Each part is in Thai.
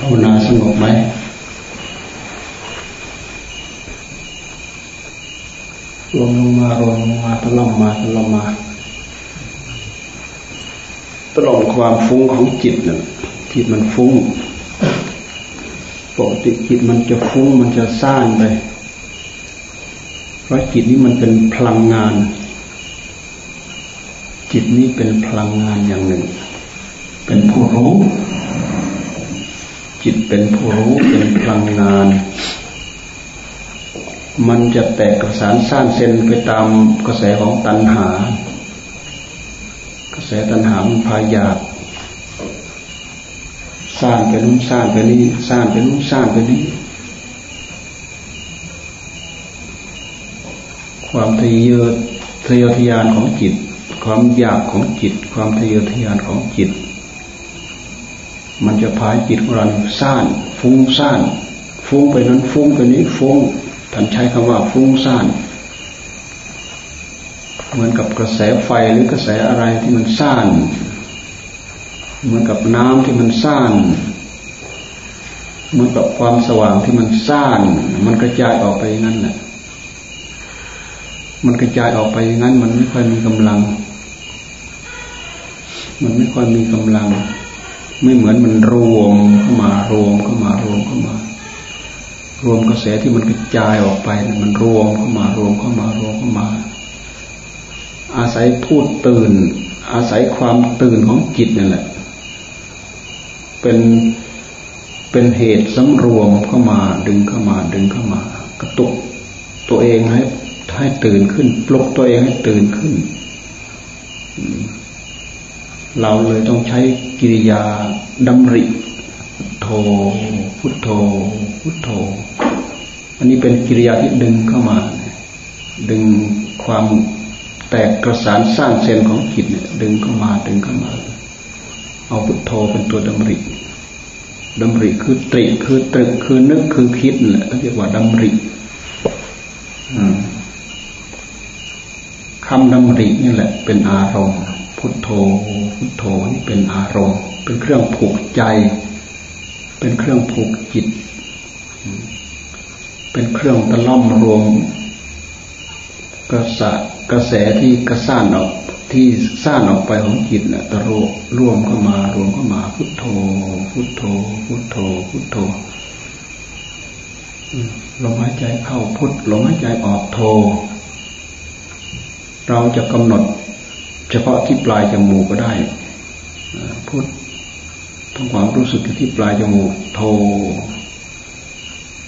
ภาวนาสงบไหมรวมลงมารวมลงมาตลอมมาตลอมมาตลอดความฟุ้งของจิตน่ะจิตมันฟุ้งปกติจิตมันจะฟุ้งมันจะซ่านไป เพราะจิตนี้มันเป็นพลังงาน จิตนี้เป็นพลังงานอย่างหนึ่ง เป็นผู้รู้ จิตเป็นผู้รู้เป็นพลังงาน มันจะแตกกระสานสร้างเส้นไปตามกระแสของตัณหา กระแสตัณหามันพาอยากสร้างไปนู้นสร้างไปนี้สร้างไปนู้นสร้างไปนี้ ความทะเยอทะยอทะยานของจิต ความอยากของจิต ความทะเยอทะยานของจิต มันจะพาจิตของเราสร้างฟุ้งซ่านฟุ้งไปนั้นฟุ้งไปนี้ฟุ้งท่านใช้คำว่าฟุ้งซ่าน เหมือนกับกระแสไฟหรือกระแสอะไรที่มันซ่าน เหมือนกับน้ำที่มันซ่าน เหมือนกับความสว่างที่มันซ่าน มันกระจายออกไปอย่างนั้นแหละมันกระจายออกไปอย่างนั้น มันไม่ค่อยมีกำลัง มันไม่ค่อยมีกำลัง ไม่เหมือนมันรวมเข้ามารวมเข้ามารวมเข้ามา รวมกระแสที่มันกระจายออกไปมันรวมเข้ามารวมเข้ามารวมเข้ามา อาศัยพูดตื่น อาศัยความตื่นของจิตนั่นแหละ เป็นเป็นเหตุสำรวมเข้ามาดึงเข้ามาดึงเข้ามากระตุกตัวเองให้ให้ตื่นขึ้น ปลุกตัวเองให้ตื่นขึ้น เราเลยต้องใช้กิริยาดำริ โทพุทโธ พุทโธ อันนี้เป็นกิริยาที่ดึงเข้ามา ดึงความแตกกระสานสร้างเซนของจิตเนี่ยดึงเข้ามาดึงเข้ามา เอาพุทโธเป็นตัวดำริดำริคือตริคือตรึกคือนึกคือคิดแหละเรียกว่าดำริคำดำรินี่แหละ เป็นอารมณ์ พุทโธ พุทโธนี่เป็นอารมณ์ เป็นเครื่องผูกใจ เป็นเครื่องผูกจิต เป็นเครื่องตะล่อมรวมกระสกระแสที่กระซ่านออกที่สร้างออกไปของจิตเนี่ยตะโรรวมเข้ามารวมเข้ามา พุทโธ พุทโธ พุทโธ พุทโธลมหายใจเข้าพุทลมหายใจออกโธเราจะกำหนด เฉพาะที่ปลายจมูกก็ได้พุททำความรู้สึกที่ปลายจมูกโธ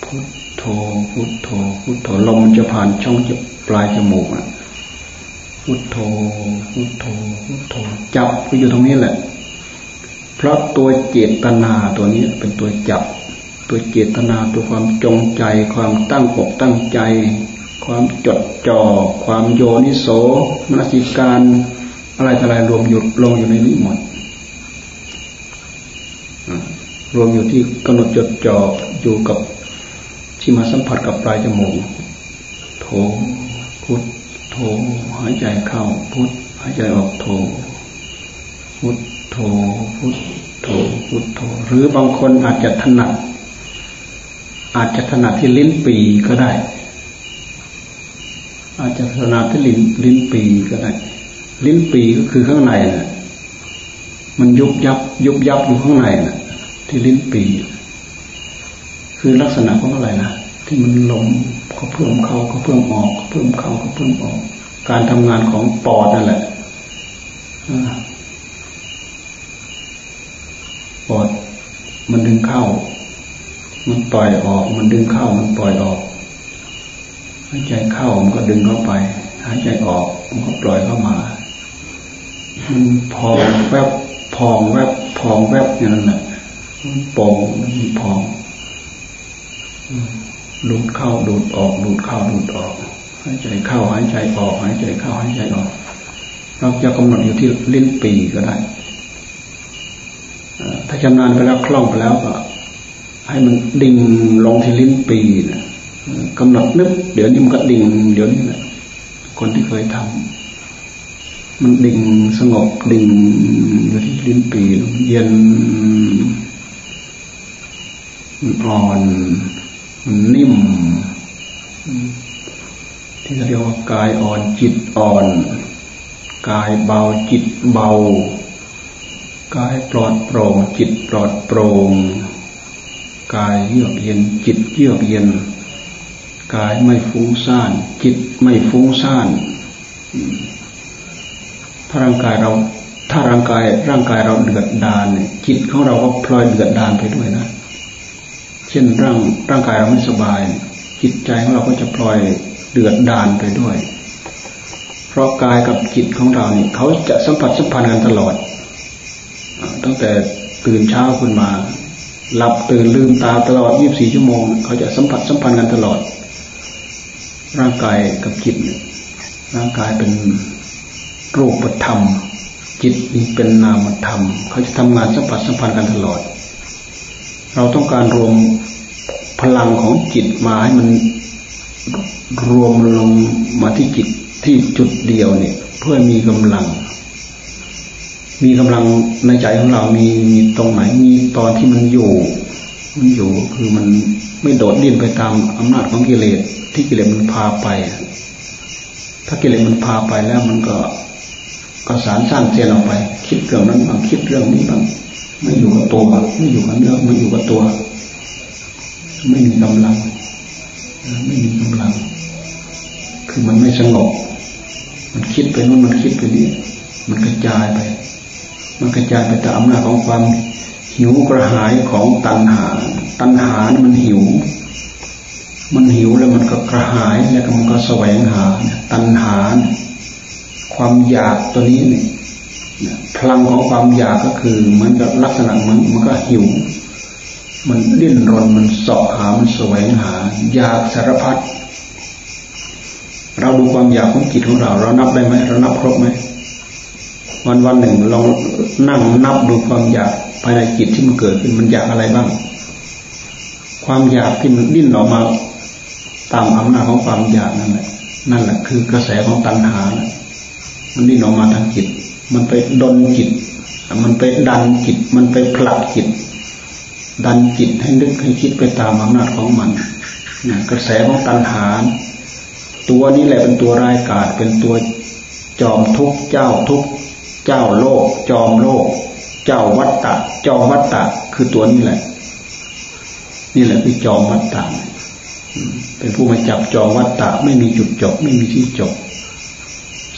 พุทโธพุทโธพุทโธลมจะผ่านช่องปลายจมูกอะพุทโธพุทโธพุทโธจับไปอยู่ตรงนี้แหละ เพราะตัวเจตนาตัวนี้เป็นตัวจับ ตัวเจตนาตัวความจงใจ ความตั้งอกตั้งใจ ความจดจ่อ ความโยนิโสมนสิการ อะไรอะไรรวมอยู่ลงอยู่ในนี้หมดรวมอยู่ที่กำหนดจดจ่ออยู่กับที่มาสัมผัสกับปลายจมูกโถพุทโธหายใจเข้าพุทหายใจออกโธพุทโธพุทโธพุทโธหรือบางคนอาจจะถนัดอาจจะถนัดที่ลิ้นปีก็ได้ อาจจะถนัดที่ลิ้นลิ้นปีก็ได้ ลิ้นปีก็คือข้างในน่ะมันยุบยับ ยุบยับอยู่ข้างในน่ะที่ลิ้นปี คือลักษณะของอะไรนะที่มันลมเขาเพิ่มเขาเขาเพิ่มออกเขาเพิ่มเขาเขาเพิ่มออก การทำงานของปอดนั่นแหละปอดมันดึงเข้า มันปล่อยออก มันดึงเข้า มันปล่อยออกหายใจเข้ามันก็ดึงเข้าไป หายใจออกมันก็ปล่อยเข้ามา มันพองแวบพองแวบพองแวบอย่างนั้นแหละมันโป่งมันพองดูดเข้าดูดออก ดูดเข้าดูดออกหายใจเข้าหายใจออกหายใจเข้าหายใจออก เราจะกำหนดอยู่ที่ลิ้นปีก็ได้ถ้าชำนาญไปแล้วคล่องไปแล้วก็ ให้มันดิ่งลงที่ลิ้นปีนะกำหนดนึกเดี๋ยวนี้มันก็ดิ่งเดี๋ยวนี้แหละคนที่เคยทำ มันดิ่งสงบดิ่งอยู่ที่ลิ้นปีเย็นมันอ่อนมันนิ่ม ที่เรียกว่ากายอ่อนจิตอ่อน กายเบาจิตเบา กายปลอดโปร่งจิตปลอดโปร่งกายเยือกเย็นจิตเยือกเย็น กายไม่ฟุ้งซ่าน จิตไม่ฟุ้งซ่านาร่างกายเรา ถ้าร่างกายร่างกายเราเดือดดานเนี่ยจิตของเราก็พลอยเดือดดานไปด้วยนะ เช่นร่างร่างกายเราไม่สบาย จิตใจของเราก็จะพลอยเดือดดานไปด้วย เพราะกายกับจิตของเราเนี่ยเขาจะสัมผัสสัมพันธ์กันตลอด ตั้งแต่ตื่นเช้าขึ้นมา หลับตื่นลืมตาตลอด 24 ชั่วโมง เขาจะสัมผัสสัมพันธ์กันตลอด ร่างกายกับจิตร่างกายเป็น รูปธรรม จิตนี้เป็นนามธรรม เขาจะทำงานสัมผัสสัมพันธ์กันตลอด เราต้องการรวมพลังของจิตมาให้มันรวมลงมาที่จิตที่จุดเดียวเนี่ย เพื่อมีกำลัง มีกำลังในใจของเรามีมีตรงไหน มีตอนที่มันอยู่ มันอยู่คือมันไม่โดดดิ้นไปตามอำนาจของกิเลสที่กิเลสมันพาไป ถ้ากิเลสมันพาไปแล้วมันก็ ก็สารสร้างเจนออกไป คิดเรื่องนั้นบางคิดเรื่องนี้บางไม่อยู่กับตัวไม่อยู่กับเนื้อไม่อยู่กับตัว ไม่มีกำลังไม่มีกำลัง คือมันไม่สงบมันคิดไปนู่นมันคิดไปนี่มันกระจายไป มันกระจายไปตามอำนาจของความหิวกระหายของตัณหา ตัณหามันหิว มันหิวแล้วมันก็กระหายแล้วมันก็แสวงหา ตัณหา ความอยากตัวนี้เนี่ยพลังของความอยากก็คือเหมือนกับลักษณะมันมันก็หิว มันดิ้นรนมันสอบหามันแสวงหา อยากสารพัดเราดูความอยากของจิตของเรา เรานับได้ไหมเรานับครบไหมวันวันหนึ่งลองนั่งนับดูความอยากภายในจิตที่มันเกิดขึ้นมันอยากอะไรบ้าง ความอยากที่มันดิ้นออกมา ตามอำนาจของความอยากนั่นแหละนั่นแหละคือกระแสของตัณหา มันดิ้นออกมาทางจิต มันไปดนจิต มันไปดันจิต มันไปผลักจิต ดันจิตให้นึกให้คิดไปตามอำนาจของมันนะกระแสของตัณหา ตัวนี้แหละเป็นตัวรายกาศเป็นตัวจอมทุกเจ้าทุกเจ้าโลก จอมโลก เจ้าวัตตะ จอมวัตตะ คือตัวนี้แหละ นี่แหละคือจอมวัตตะเป็นผู้มาจับจองวัตตะไม่มีจุดจบ ไม่มีที่จบ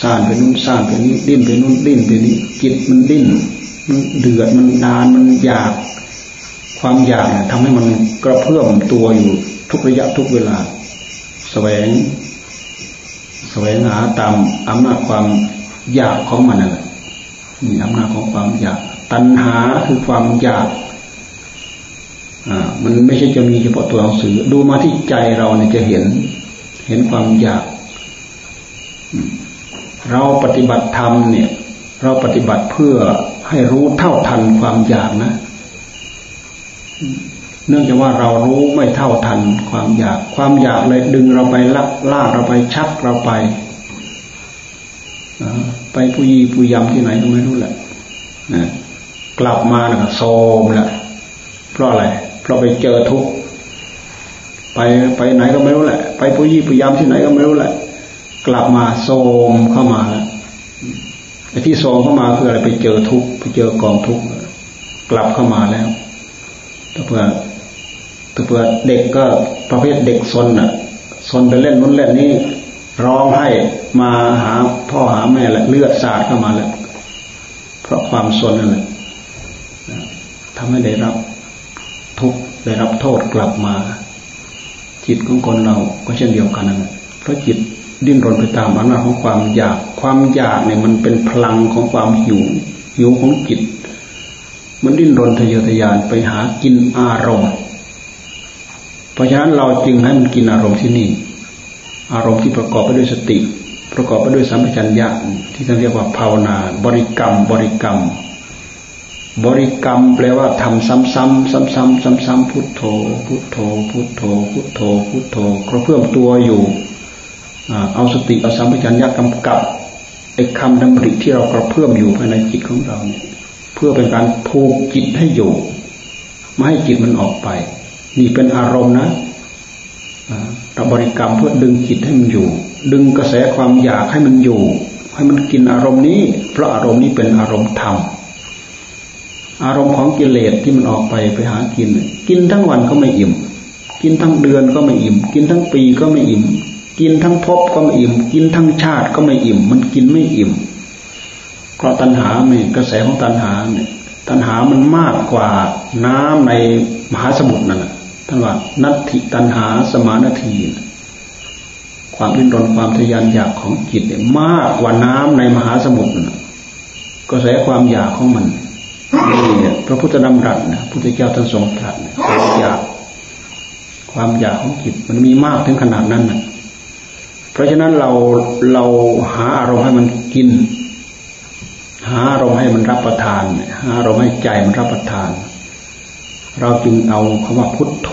สร้างไปนู่นสร้างไปนี้ดิ้นไปนู่นดิ้นไปนี้จิตมันดิ้นมันเดือดมันนานมันอยาก ความอยากเนี่ยทำให้มันกระเพื่อมตัวอยู่ทุกระยะทุกเวลาสแสวงสแสวงหาตามอำนาจความอยากของมันนั่นแหละมีอำนาจของความอยาก ตัณหาคือความอยากอ่ามันไม่ใช่จะมีเฉพาะตัวหนังสือ ดูมาที่ใจเราเนี่ยจะเห็น เห็นความอยาก เราปฏิบัติธรรมเนี่ย เราปฏิบัติเพื่อให้รู้เท่าทันความอยากนะ เนื่องจากว่าเรารู้ไม่เท่าทันความอยาก ความอยากเลยดึงเราไปลักลากเราไปชักเราไปไปผู้ยีผู้ยำที่ไหนก็ไม่รู้แหละนะกลับมานะโซมแหละเพราะอะไรเพราะไปเจอทุกไปไปไหนก็ไม่รู้แหละ ไปผู้ยีผู้ยำที่ไหนก็ไม่รู้แหละ กลับมาโซมเข้ามาแล้วไอ้ที่โซมเข้ามาคืออะไรไปเจอทุกไปเจอกองทุกกลับเข้ามาแล้วถ้าเพื่อถ้าเพื่อเด็กก็ประเภทเด็กซนอะซนไปเล่นนู้นเล่นนี้ร้องให้มาหาพ่อหาแม่แหละเลือดสาดเข้ามาแล้วเพราะความสนนั่นแหละทำให้ได้รับทุกได้รับโทษกลับมา จิตของคนเราก็เช่นเดียวกันนั่นเพราะจิต ดิ้นรนไปตามอำนาจของความอยาก ความอยากเนี่ยมันเป็นพลังของความหิว หิวของจิต มันดิ้นรนทะเยอทะยานไปหากินอารมณ์ เพราะฉะนั้นเราจึงให้มันกินอารมณ์ที่นี่ อารมณ์ที่ประกอบไปด้วยสติ ประกอบไปด้วยสัมปชัญญะที่ท่านเรียกว่าภาวนา บริกรรม บริกรรม บริกรรมแปลว่าทำซ้ำๆซ้ำๆซ้ำๆพุทโธ พุทโธ พุทโธ พุทโธ พุทโธกระเพื่อมตัวอยู่ เอาสติเอาสัมปชัญญะกำกับไอ้คำดำริที่เรากระเพื่อมอยู่ภายในจิตของเราเนี่ยเพื่อเป็นการผูกจิตให้อยู่ไม่ให้จิตมันออกไป นี่เป็นอารมณ์นะเราบริกรรมเพื่อดึงจิตให้มันอยู่ ดึงกระแสความอยากให้มันอยู่ ให้มันกินอารมณ์นี้ เพราะอารมณ์นี้เป็นอารมณ์ธรรมอารมณ์ของกิเลสที่มันออกไปไปหากิน กินทั้งวันก็ไม่อิ่ม กินทั้งเดือนก็ไม่อิ่ม กินทั้งปีก็ไม่อิ่ม กินทั้งภพก็ไม่อิ่ม กินทั้งชาติก็ไม่อิ่ม มันกินไม่อิ่ม เพราะตัณหาเนี่ยกระแสของตัณหาเนี่ยตัณหามันมากกว่าน้ำในมหาสมุทรนั่นแหละท่านว่านัตถิตันหาสมานาที ความดิ้นรนความทยานอยากของจิตเนี่ยมากกว่าน้ำในมหาสมุทรก็แสความอยากของมันนี่พระพุทธดำรัสนะพุทธเจ้าท่านทรงตรัสความอยาก ความอยากของจิตมันมีมากถึงขนาดนั้นนะ เพราะฉะนั้นเราเราหาอารมณ์ให้มันกิน หาอารมณ์ให้มันรับประทานหาอารมณ์ให้ใจมันรับประทาน เราจึงเอาคำว่าพุทโธ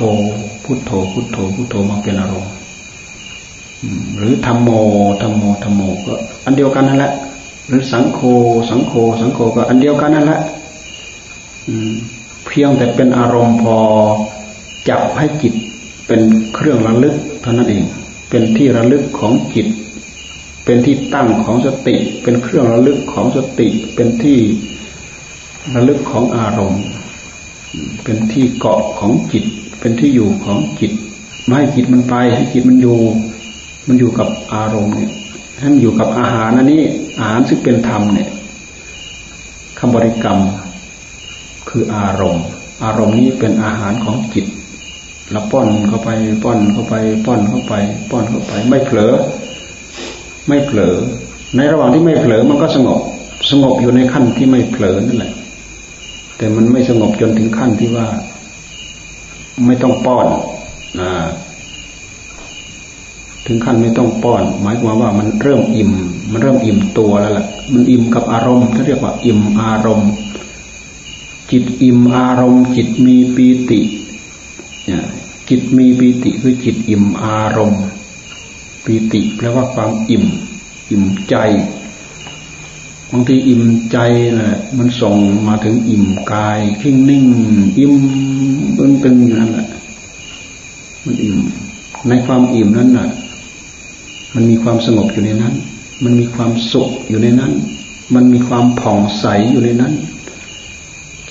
พุทโธ พุทโธ พุทโธมาเป็นอารมณ์หรือธรรมโมธรรมโมธรรมโมก็ อันเดียวกันนั่นแหละ หรือสังโฆสังโฆสังโฆก็ อันเดียวกันนั่นแหละเพียงแต่เป็นอารมณ์พอจับให้จิตเป็นเครื่องระลึกเท่านั้นเอง เป็นที่ระลึกของจิต เป็นที่ตั้งของสติ เป็นเครื่องระลึกของสติ เป็นที่ระลึกของอารมณ์ เป็นที่เกาะของจิต เป็นที่อยู่ของจิต ไม่ให้จิตมันไปให้จิตมันอยู่ มันอยู่กับอารมณ์เนี่ยให้มันอยู่กับอาหารนั่นนี่อาหารซึ่งเป็นธรรมเนี่ยคำบริกรรมคืออารมณ์ อารมณ์นี้เป็นอาหารของจิต เราป้อนเข้าไป ป้อนเข้าไป ป้อนเข้าไป ป้อนเข้าไป ไม่เผลอ ไม่เผลอ ในระหว่างที่ไม่เผลอมันก็สงบ สงบอยู่ในขั้นที่ไม่เผลอนั่นแหละ แต่มันไม่สงบจนถึงขั้นที่ว่า ไม่ต้องป้อนนะถึงขั้นไม่ต้องป้อน หมายความว่ามันเริ่มอิ่ม มันเริ่มอิ่มตัวแล้วล่ะ มันอิ่มกับอารมณ์ที่เรียกว่า อิ่มอารมณ์ จิตอิ่มอารมณ์ จิตมีปีติ จิตมีปีติคือจิตอิ่มอารมณ์ ปีติแปลว่าความอิ่ม อิ่มใจบางทีอิ่มใจแหละมันส่งมาถึงอิ่มกายขิ้งนิ่ง อิ่มตึงตึงอยู่นั่นแหละมันอิ่ม ในความอิ่มนั้นน่ะ มันมีความสงบอยู่ในนั้น มันมีความสุขอยู่ในนั้น มันมีความผ่องใสอยู่ในนั้น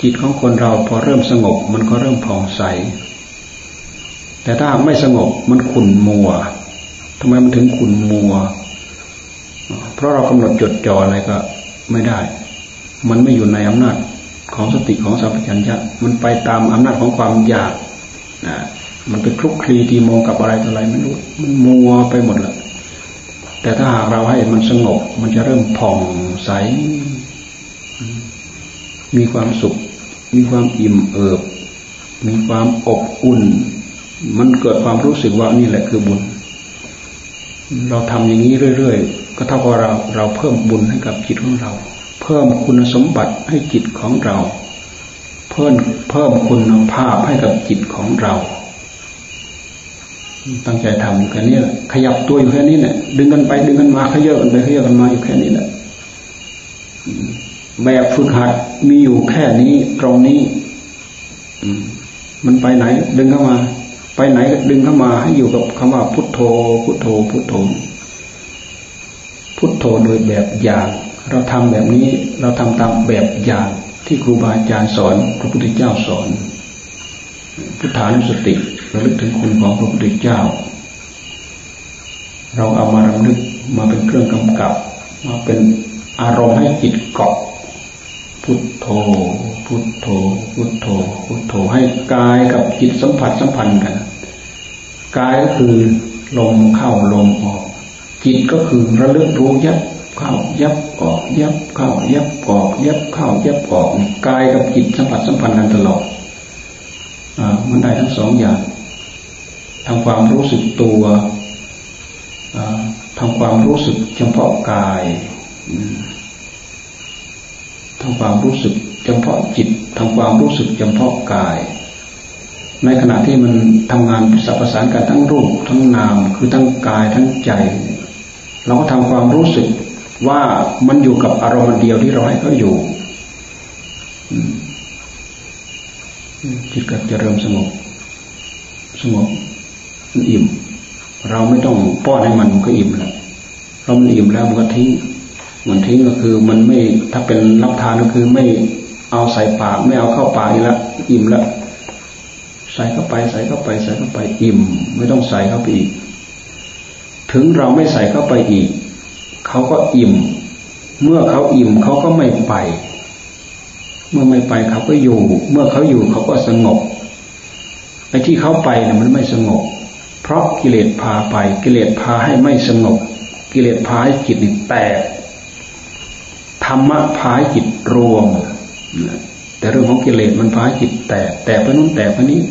จิตของคนเราพอเริ่มสงบ มันก็เริ่มผ่องใส แต่ถ้าไม่สงบมันขุ่นมัวทำไมมันถึงขุ่นมัว เพราะเรากำหนดจดจ่ออะไรก็ไม่ได้ มันไม่อยู่ในอำนาจของสติของสัมปชัญญะมันไปตามอำนาจของความอยากนะมันไปคลุกคลีตีมองกับอะไรต่ออะไรไม่รู้ มันมัวไปหมดละแต่ถ้าหากเราให้มันสงบ มันจะเริ่มผ่องใส มีความสุข มีความอิ่มเอิบ มีความอบอุ่น มันเกิดความรู้สึกว่านี่แหละคือบุญ เราทำอย่างนี้เรื่อยๆ ก็เท่ากับเราเราเพิ่มบุญให้กับจิตของเรา เพิ่มคุณสมบัติให้จิตของเรา เพิ่มเพิ่มคุณภาพให้กับจิตของเรา ตั้งใจทำอยู่แค่นี้แหละขยับตัวอยู่แค่นี้เนี่ยดึงกันไปดึงกันมาขยับกันไปขยับกันมาอยู่แค่นี้แหละแบบฝึกหัดมีอยู่แค่นี้ตรงนี้มันไปไหน ดึงเข้ามา ไปไหนก็ดึงเข้ามาให้อยู่กับคำว่าพุทโธ พุทโธ พุทโธ พุทโธโดยแบบอย่าง เราทำแบบนี้เราทำตามแบบอย่างที่ครูบาอาจารย์สอนพระพุทธเจ้าสอน พุทธานุสติระลึกถึงคุณของพระพุทธเจ้า เราเอามารำลึกมาเป็นเครื่องกำกับ มาเป็นอารมณ์ให้จิตเกาะ พุทโธ พุทโธ พุทโธ พุทโธ ให้กายกับจิตสัมผัสสัมพันธ์กัน กายก็คือลมเข้าลมออก จิตก็คือระลึกรู้ยับเข้ายับออกยับเข้ายับออกยับเข้ายับออกกายกับจิตสัมผัสสัมพันธ์กันตลอดอมันได้ทั้งสองอย่างทำความรู้สึกตัวทำความรู้สึกเฉพาะกาย ทำความรู้สึกเฉพาะจิตทำความรู้สึกเฉพาะกาย ในขณะที่มันทำงานสับประสานกันทั้งรูปทั้งนาม คือทั้งกายทั้งใจ เราก็ทำความรู้สึกว่ามันอยู่กับอารมณ์เดียวที่เราให้เขาอยู่จิตก็จะเริ่มสงบสงบมันอิ่ม เราไม่ต้องป้อนให้มันมันก็อิ่มแล้วเรามันอิ่มแล้วมันก็ทิ้ง มันทิ้งก็คือมันไม่ถ้าเป็นรับทานก็คือไม่เอาใส่ปากไม่เอาเข้าปากอีกแล้วอิ่มแล้วใส่เข้าไปใส่เข้าไปใส่เข้าไปอิ่ม ไม่ต้องใส่เข้าไปอีก ถึงเราไม่ใส่เข้าไปอีก เขาก็อิ่ม เมื่อเขาอิ่มเขาก็ไม่ไป เมื่อไม่ไปเขาก็อยู่ เมื่อเขาอยู่เขาก็สงบไอ้ที่เขาไปเนี่ยมันไม่สงบ เพราะกิเลสพาไป กิเลสพาให้ไม่สงบ กิเลสพาให้จิตแตก ธรรมะพาให้จิตรวมแต่เรื่องของกิเลสมันพาให้จิตแตกแตกไปนู้นแตกไปนี้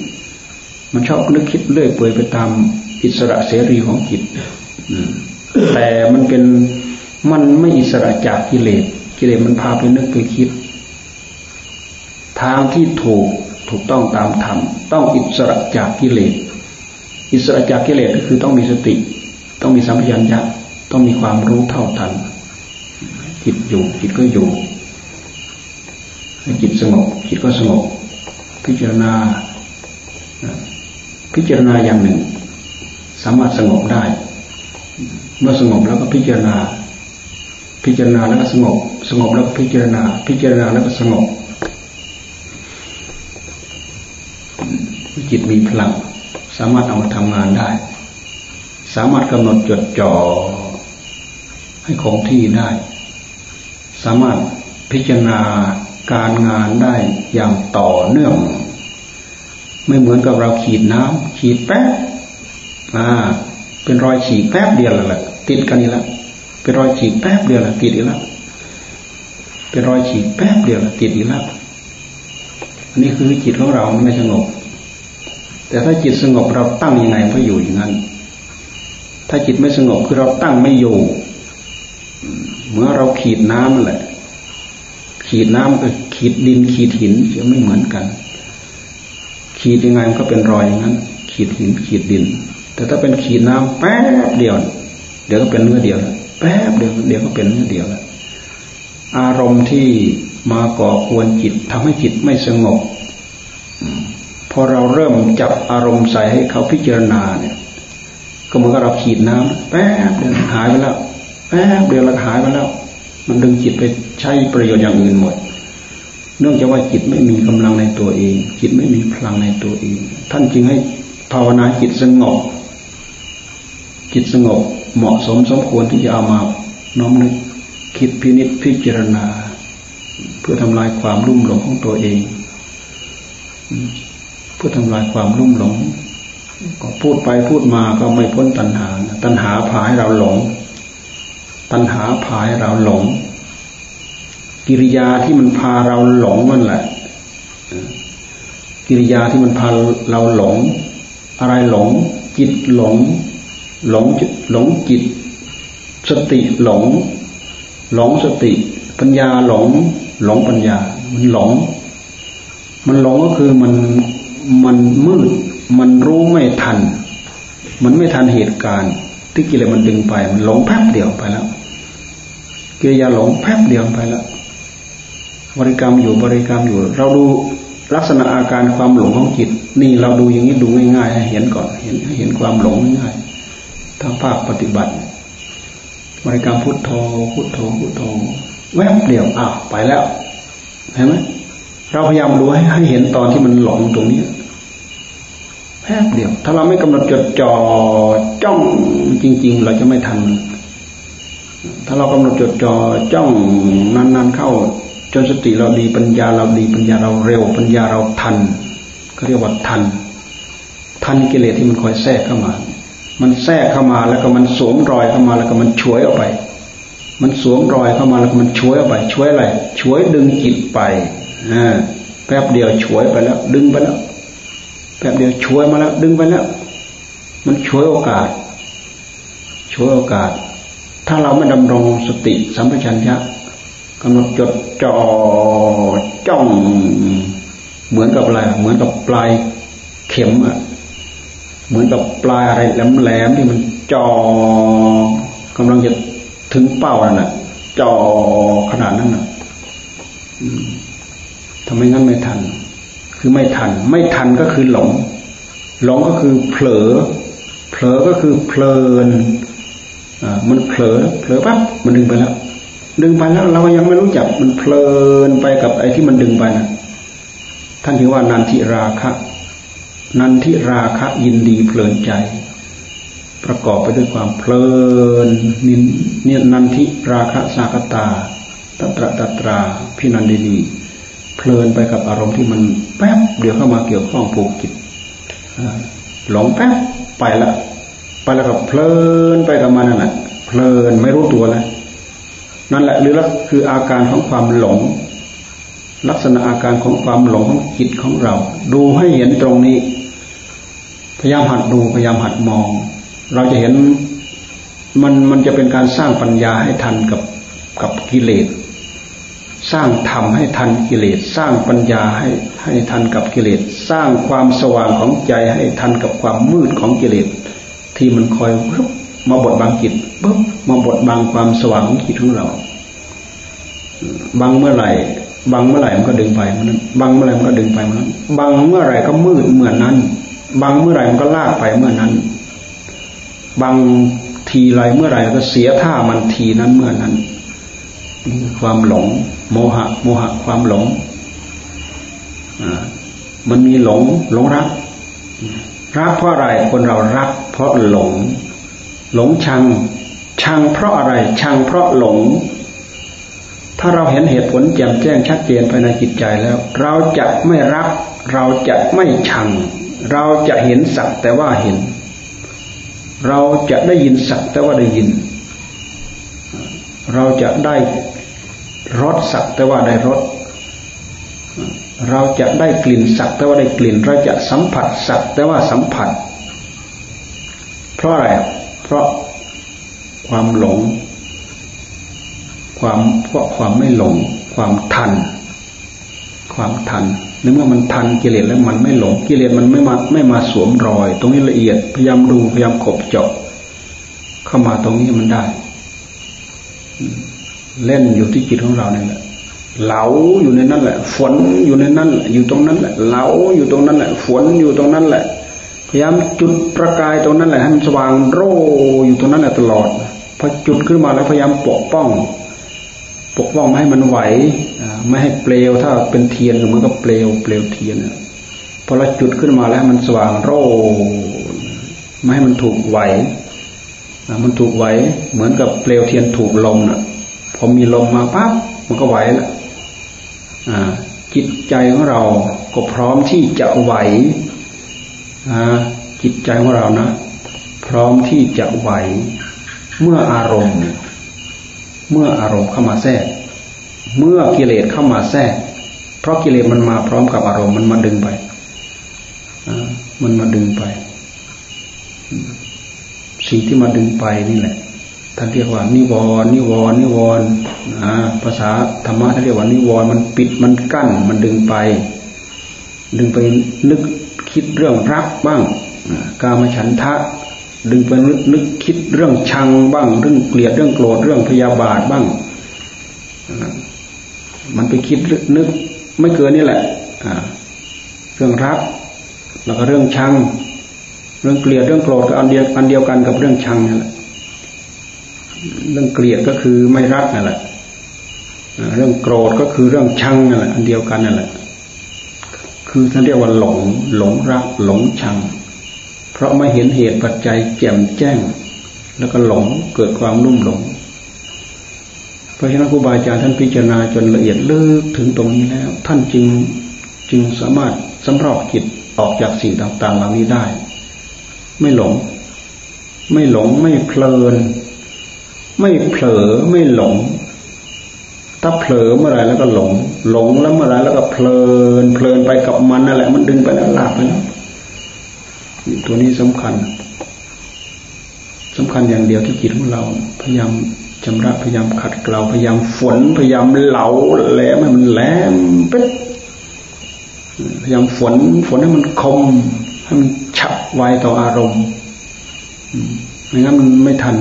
มันชอบนึกคิดเลื่อยเปื่อยไปตามอิสระเสรีของจิตแต่มันเป็นมันไม่อิสระจากกิเลสกิเลสมันพาไปนึกไปคิด ทางที่ถูกถูกต้องตามธรรมต้องอิสระจากกิเลสอิสระจากกิเลสก็คือต้องมีสติ ต้องมีสัมผัสัญญะต้องมีความรู้เท่าทัน จิตอยู่ จิตก็อยู่ให้จิตสงบจิตก็สงบพิจารณา พิจารณาอย่างหนึ่ง สามารถสงบได้ เมื่อสงบแล้วก็พิจารณา พิจารณาแล้วก็สงบ สงบแล้วก็พิจารณา พิจารณาแล้วก็สงบ จิตมีพลัง สามารถเอามาทำงานได้ สามารถกำหนดจดจ่อให้คงที่ได้ สามารถพิจารณาการงานได้อย่างต่อเนื่อง ไม่เหมือนกับเราขีดน้ำขีดแป๊บอ่าเป็นรอยฉีดแป๊บเดียวแล้วแหละติดกันนี่ละเป็นรอยฉีดแป๊บเดียวละติดอีกแล้วเป็นรอยฉีดแป๊บเดียวละติดอีกแล้วอันนี้คือจิตของเราไม่สงบ แต่ถ้าจิตสงบเราตั้งยังไงก็อยู่อย่างนั้น ถ้าจิตไม่สงบคือเราตั้งไม่อยู่ เมื่อเราขีดน้ำนั่นแหละ ขีดน้ำกับขีดดินขีดหินจะไม่เหมือนกัน ขีดยังไงมันก็เป็นรอยอย่างนั้น ขีดหินขีดดิน แต่ถ้าเป็นขีดน้ำแป๊บเดียว เดี๋ยวก็เป็นเนื้อเดียวแล้วแป๊บเดียวเดี๋ยวก็เป็นเนื้อเดียวแล้วอารมณ์ที่มาก่อควรจิตทำให้จิตไม่สงบพอเราเริ่มจับอารมณ์ใส่ให้เขาพิจารณาเนี่ย ก็เหมือนกับเราขีดน้ำแป๊บเดียวหายไปแล้ว ป๊บเดียวแล้วหายไปแล้ว มันดึงจิตไปใช้ประโยชน์อย่างอื่นหมด เนื่องจากว่าจิตไม่มีกำลังในตัวเอง จิตไม่มีพลังในตัวเอง ท่านจึงให้ภาวนาจิตสงบ จิตสงบเหมาะสมสมควรที่จะเอามาน้อมนึกคิดพินิจพิจารณา เพื่อทำลายความรุ่มหลงของตัวเอง เพื่อทำลายความรุ่มหลง ก็พูดไปพูดมาก็ไม่พ้นตัณหา ตัณหาพาให้เราหลง ตัณหาพาให้เราหลง กิริยาที่มันพาเราหลงนั่นแหละ กิริยาที่มันพาเราหลง อะไรหลง จิตหลง หลงจิตหลงจิต สติหลง หลงสติ ปัญญาหลง หลงปัญญา มันหลง มันหลงก็คือมันมันมืด มันรู้ไม่ทัน มันไม่ทันเหตุการณ์ ที่กิเลสมันดึงไป มันหลงแป๊บเดียวไปแล้วกิริยาหลงแป๊บเดียวไปแล้ว บริกรรมอยู่บริกรรมอยู่ เราดูลักษณะอาการความหลงของจิต นี่เราดูอย่างนี้ดูง่ายๆเห็นก่อนเห็นเห็นความหลงง่ายทางภาคปฏิบัติ บริกรรมพุทโธพุทโธพุทโธแวบเดียวอ้าวไปแล้วเห็นไหมเราพยายามดูให้ให้เห็นตอนที่มันหลงตรงนี้ แป๊บเดียว ถ้าเราไม่กำหนดจดจ่อจ้องจริง ๆ เราจะไม่ทัน ถ้าเรากำหนดจดจ่อจ้องนานๆเข้า จนสติเราดีปัญญาเราดีปัญญาเราเร็ว ปัญญาเราทันก็เรียกว่าทัน ทันกิเลสที่มันคอยแทรกเข้ามา มันแทรกเข้ามาแล้วก็มันสวมรอยเข้ามาแล้วก็มันช่วยออกไป มันสวมรอยเข้ามาแล้วก็มันช่วยออกไปช่วยอะไรช่วยดึงจิตไปอ่าแป๊บเดียวช่วยไปแล้ว ดึงไปแล้ว แป๊บเดียวช่วยมาแล้ว ดึงไปแล้ว มันช่วยโอกาสช่วยโอกาส ถ้าเราไม่ดำรงสติสัมปชัญญะกำหนดจดจ่อจ้อง เหมือนกับอะไรเหมือนกับปลายเข็มอะเหมือนกับปลายอะไรแหลมๆที่มันจ่อกำลังจะถึงเป้านั่นแหละจ่อขนาดนั้นน่ะทำไมงั้นไม่ทัน คือไม่ทัน ไม่ทันก็คือหลง หลงก็คือเผลอ เผลอก็คือเพลินมันเผลอ เผลอปั๊บมันดึงไปแล้ว ดึงไปแล้ว เรายังไม่รู้จัก มันเพลินไปกับไอ้ที่มันดึงไปนะท่านถือว่านันทิราคะ นันทิราคะยินดีเพลินใจ ประกอบไปด้วยความเพลินนินนันทิราคะสากตาตัตระตัตราพินันดีดี เพลินไปกับอารมณ์ที่มันแป๊บเดี๋ยวเข้ามาเกี่ยวข้องผูกจิตหลงแป๊บไปละไปแล้วก็เพลินไปกับมันนั่นแหละเพลินไม่รู้ตัวแล้วนั่นแหละหรือละคืออาการของความหลง ลักษณะอาการของความหลงของจิตของเรา ดูให้เห็นตรงนี้ พยายามหัดดูพยายามหัดมอง เราจะเห็นมันมันจะเป็นการสร้างปัญญาให้ทันกับกับกิเลส สร้างธรรมให้ทันกิเลส สร้างปัญญาให้ให้ทันกับกิเลส สร้างความสว่างของใจให้ทันกับความมืดของกิเลส ที่มันคอยปุ๊บมาบดบังจิตปุ๊บมาบดบังความสว่างของจิตของเรา บังเมื่อไหร่ บังเมื่อไหร่มันก็ดึงไปมันนั้นบังเมื่อไหร่มันก็ดึงไปมันนั้นบังเมื่อไหร่ก็มืดเหมือนนั้น บังเมื่อไหร่มันก็ลากไปเมื่อนั้น บังทีไรเมื่อไหร่ก็เสียท่ามันทีนั้นเมื่อนั้น ความหลง โมหะ โมหะ ความหลงมันมีหลงหลงรัก รักเพราะอะไรคนเรารัก เพราะหลง หลงชัง ชังเพราะอะไร ชังเพราะหลง ถ้าเราเห็นเหตุผลแจ่มแจ้งชัดเจนภายในจิตใจแล้ว เราจะไม่รัก เราจะไม่ชัง เราจะเห็นสักแต่ว่าเห็น เราจะได้ยินสักแต่ว่าได้ยิน เราจะได้รสสักแต่ว่าได้รสเราจะได้กลิ่นสักแต่ว่าได้กลิ่น เราจะสัมผัสสักแต่ว่าสัมผัส เพราะอะไร เพราะความหลง ความเพราะความไม่หลง ความทัน ความทันในเมื่อมันทันกิเลสแล้วมันไม่หลงกิเลสมันไม่มาไม่มาสวมรอย ตรงนี้ละเอียดพยายามดูพยายามขบเจาะเข้ามาตรงนี้มันได้ เล่นอยู่ที่จิตของเราเนี่ยแหละเหลาอยู่ในนั้นแหละ ฝนอยู่ในนั้นแหละอยู่ตรงนั้นแหละเหลาอยู่ตรงนั้นแหละ ฝนอยู่ตรงนั้นแหละ พยายามจุดประกายตรงนั้นแหละให้มันสว่างโรอยู่ตรงนั้นแหละตลอดพอจุดขึ้นมาแล้วพยายามปกป้อง ปกป้องไม่ให้มันไหวไม่ให้เปลวถ้าเป็นเทียนมันก็เปลวเปลวเทียนพอเราจุดขึ้นมาแล้วมันสว่างโรไม่ให้มันถูกไหว มันถูกไหวเหมือนกับเปลวเทียนถูกลมน่ะ พอมีลมมาปั๊บมันก็ไหวแล้วจิตใจของเราก็พร้อมที่จะไหวจิตใจของเรานะ พร้อมที่จะไหว เมื่ออารมณ์ เมื่ออารมณ์เข้ามาแทรก เมื่อกิเลสเข้ามาแทรก เพราะกิเลสมันมาพร้อมกับอารมณ์มันมาดึงไปมันมาดึงไป สิ่งที่มาดึงไปนี่แหละท่านเรียกว่า นิวรณ์นิวรณ์นิวรณ์ภาษาธรรมะท่านเรียกว่านิวรณ์มันปิดมันกั้นมันดึงไป ดึงไปนึกคิดเรื่องรักบ้างกามฉันทะ ดึงไปนึกนึกคิดเรื่องชังบ้าง เรื่องเกลียดเรื่องโกรธเรื่องพยาบาทบ้างมันไปคิดนึก ไม่เกินนี่แหละเรื่องรัก แล้วก็เรื่องชัง เรื่องเกลียดเรื่องโกรธก็อันเดียวอันเดียวกันกับเรื่องชังนี่นแหละเรื่องเกลียดก็คือไม่รักนั่นแหละเรื่องโกรธก็คือเรื่องชังนั่นแหละอันเดียวกันนั่นแหละ คือท่านเรียกว่าหลงหลงรักหลงชัง เพราะไม่เห็นเหตุปัจจัยแจ่มแจ้ง แล้วก็หลงเกิดความรุ่มหลง เพราะฉะนั้นครูบาอาจารย์ท่านพิจารณาจนละเอียดลึกถึงตรงนี้แล้ว ท่านจึงจึงสามารถสำรอกจิตออกจากสิ่งต่างๆเหล่านี้ได้ ไม่หลง ไม่หลงไม่เพลิน ไม่เผลอไม่หลง ถ้าเผลอเมื่อไรแล้วก็หลง หลงแล้วเมื่อไรแล้วก็เพลิน เพลินไปกับมันนั่นแหละ มันดึงไปแล้วหลากไปแล้วตัวนี้สำคัญสำคัญอย่างเดียวที่จิตของเรา พยายามชำระพยายามขัดเกลาพยายามฝน พยายามเหลาแหลมให้มันแหลมเป็ดพยายามฝน ฝนให้มันคมให้มัน ฉับไวต่ออารมณ์ไม่งั้นมันไม่ทัน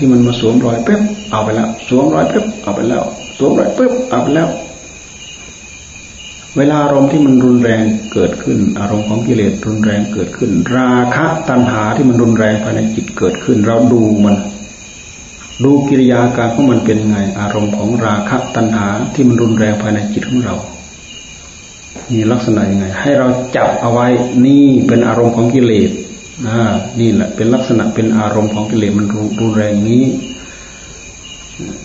ที่มันมาสวมรอยเป๊บเอาไปแล้วสวมรอยเป๊บเอาไปแล้วสวมรอยเป๊บเอาไปแล้ว เวลาอารมณ์ที่มันรุนแรงเกิดขึ้น อารมณ์ของกิเลสรุนแรงเกิดขึ้น ราคะตัณหาที่มันรุนแรงภายในจิตเกิดขึ้น เราดูมัน ดูกิริยาการของมันเป็นไง อารมณ์ของราคะตัณหาที่มันรุนแรงภายในจิตของเรา มีลักษณะยังไง ให้เราจับเอาไว้นี่เป็นอารมณ์ของกิเลสนี่แหละ เป็นลักษณะเป็นอารมณ์ของกิเลสมันรุนแรงนี้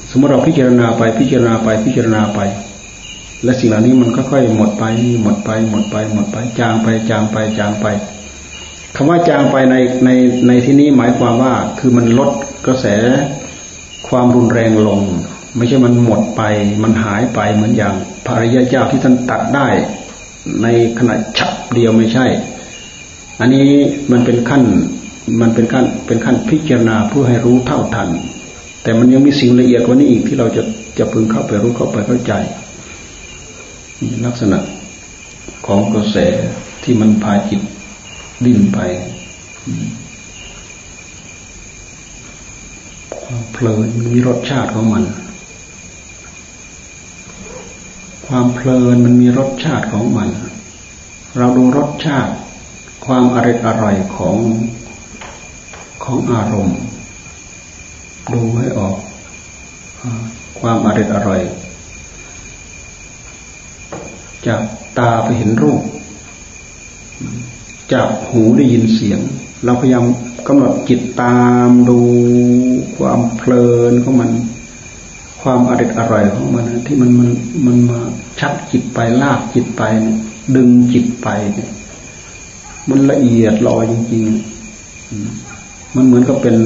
สมมติเราพิจารณาไปพิจารณาไปพิจารณาไป และสิ่งเหล่านี้มันค่อยๆหมดไป หมดไป หมดไป หมดไป จางไป จางไป จางไปคำว่าจางไปในในในที่นี้หมายความว่าคือมันลดกระแสความรุนแรงลง ไม่ใช่มันหมดไป มันหายไปเหมือนอย่างพระริยเจ้าที่ท่านตัดได้ ในขณะฉับเดียวไม่ใช่ อันนี้มันเป็นขั้นมันเป็นขั้นเป็นขั้นพิจารณาเพื่อให้รู้เท่าทัน แต่มันยังมีสิ่งละเอียดกว่านี้อีกที่เราจะจะพึงเข้าไปรู้เข้าไปเข้าใจลักษณะของกระแสที่มันพาจิตดิ้นไปความเพลินมีรสชาติของมัน ความเพลินมันมีรสชาติของมัน เราดูรสชาติความอร่อยอร่อยของของอารมณ์ ดูให้ออก ความอร่อยอร่อยจากตาไปเห็นรูป จากหูได้ยินเสียง เราพยายามกำหนดจิตตามดูความเพลินของมัน ความอริดอร่อยของมันที่มันมันมันมาชักจิตไปลากจิตไปดึงจิตไปเนี่ย มันละเอียดลอยจริงๆมันเหมือนกับเป็น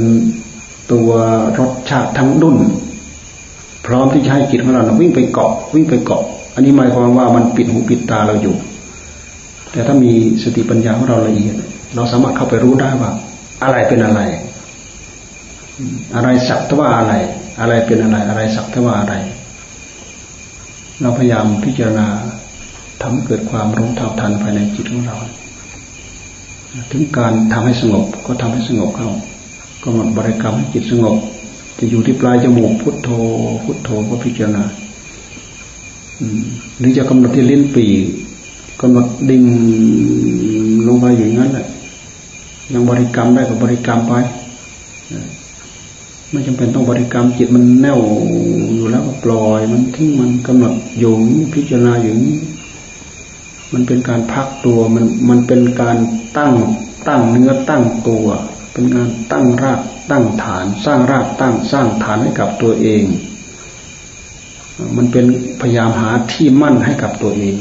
ตัวรสชาติทั้งดุนพร้อมที่จะให้จิตของเราวิ่งไปเกาะ วิ่งไปเกาะ อันนี้หมายความว่ามันปิดหูปิดตาเราอยู่ แต่ถ้ามีสติปัญญาของเราละเอียด เราสามารถเข้าไปรู้ได้ว่า อะไรเป็นอะไร อะไรสักทว่าอะไร อะไรเป็นอะไรอะไรสักแต่ว่าอะไร เราพยายามพิจารณาทำเกิดความรู้เท่าทันภายในจิตของเรา ถึงการทำให้สงบก็ทำให้สงบเข้ากำหนดบริกรรมให้จิตสงบจะอยู่ที่ปลายจมูกพุทโธ พุทโธก็พิจารณาหรือจะกำหนดที่ลิ้นปีกำหนดดิ่งลงไปอย่างนั้นแหละยังบริกรรมได้ก็บริกรรมไป ไม่จำเป็นต้องบริกรรมจิตมันแน่วอยู่แล้วปล่อย มันทิ้งมันกำหนดอยู่พิจารณาอยู่มันเป็นการพักตัวมันมันเป็นการตั้งตั้งเนื้อตั้งตัว เป็นการตั้งรากตั้งฐาน สร้างรากตั้งสร้างฐานให้กับตัวเอง มันเป็นพยายามหาที่มั่นให้กับตัวเอง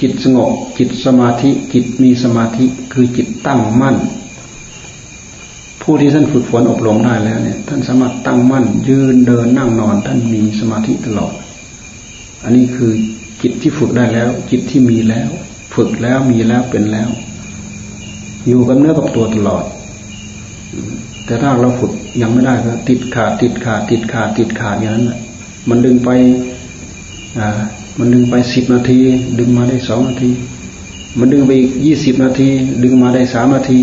จิตสงบจิตสมาธิ จิตมีสมาธิคือจิตตั้งมั่น ผู้ที่ท่านฝึกฝนอบรมได้แล้วเนี่ย ท่านสามารถตั้งมั่น ยืนเดินนั่งนอน ท่านมีสมาธิตลอด อันนี้คือจิตที่ฝึกได้แล้ว จิตที่มีแล้ว ฝึกแล้วมีแล้วเป็นแล้ว อยู่กับเนื้อกับตัวตลอด แต่ถ้าเราฝึกยังไม่ได้ก็ติดขาดติดขาดติดขาดติดขาดอย่างนั้นแหละมันดึงไปอ่ามันดึงไปสิบนาที ดึงมาได้สองนาที มันดึงไปอีกยี่สิบนาที ดึงมาได้สามนาที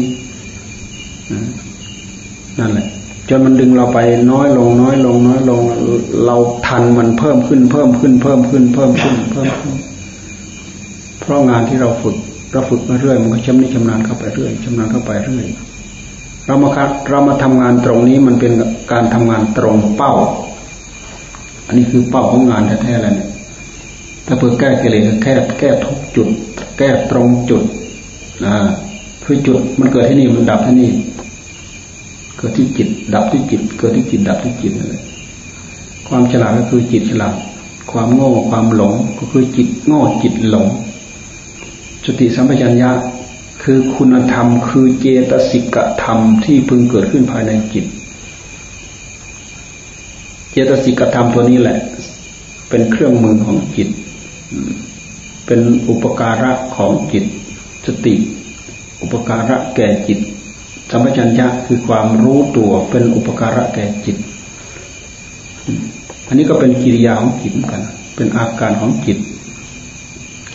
นั่นแหละ จนมันดึงเราไปน้อยลง น้อยลง น้อยลง เราทันมันเพิ่มขึ้น เพิ่มขึ้น เพิ่มขึ้น เพิ่มขึ้นเพิ่มขึ้น เพราะงานที่เราฝึกเราฝึกมาเรื่อยมันก็ชำนิชำนาญเข้าไปเรื่อยชำนาญเข้าไปเรื่อยเรามาคัดเรามาทำงานตรงนี้มันเป็นการทำงานตรงเป้า อันนี้คือเป้าของงานแท้ๆเลยเนี่ยถ้าเพื่อแก้กิเลสแค่แก้ทุกจุด แก้ตรงจุดอ่าคือจุดมันเกิดที่นี่มันดับที่นี่ เกิดที่จิต ดับที่จิต เกิดที่จิต ดับที่จิตนั่นแหละความฉลาดก็คือจิตฉลาด ความโง่ความหลงก็คือจิตโง่จิตหลงสติสัมปชัญญะคือคุณธรรม คือเจตสิกธรรมที่พึงเกิดขึ้นภายในจิต เจตสิกธรรมตัวนี้แหละ เป็นเครื่องมือของจิต เป็นอุปการะของจิต สติ อุปการะแก่จิต สัมปชัญญะคือความรู้ตัวเป็นอุปการะแก่จิต อันนี้ก็เป็นกิริยาของจิตกัน เป็นอาการของจิต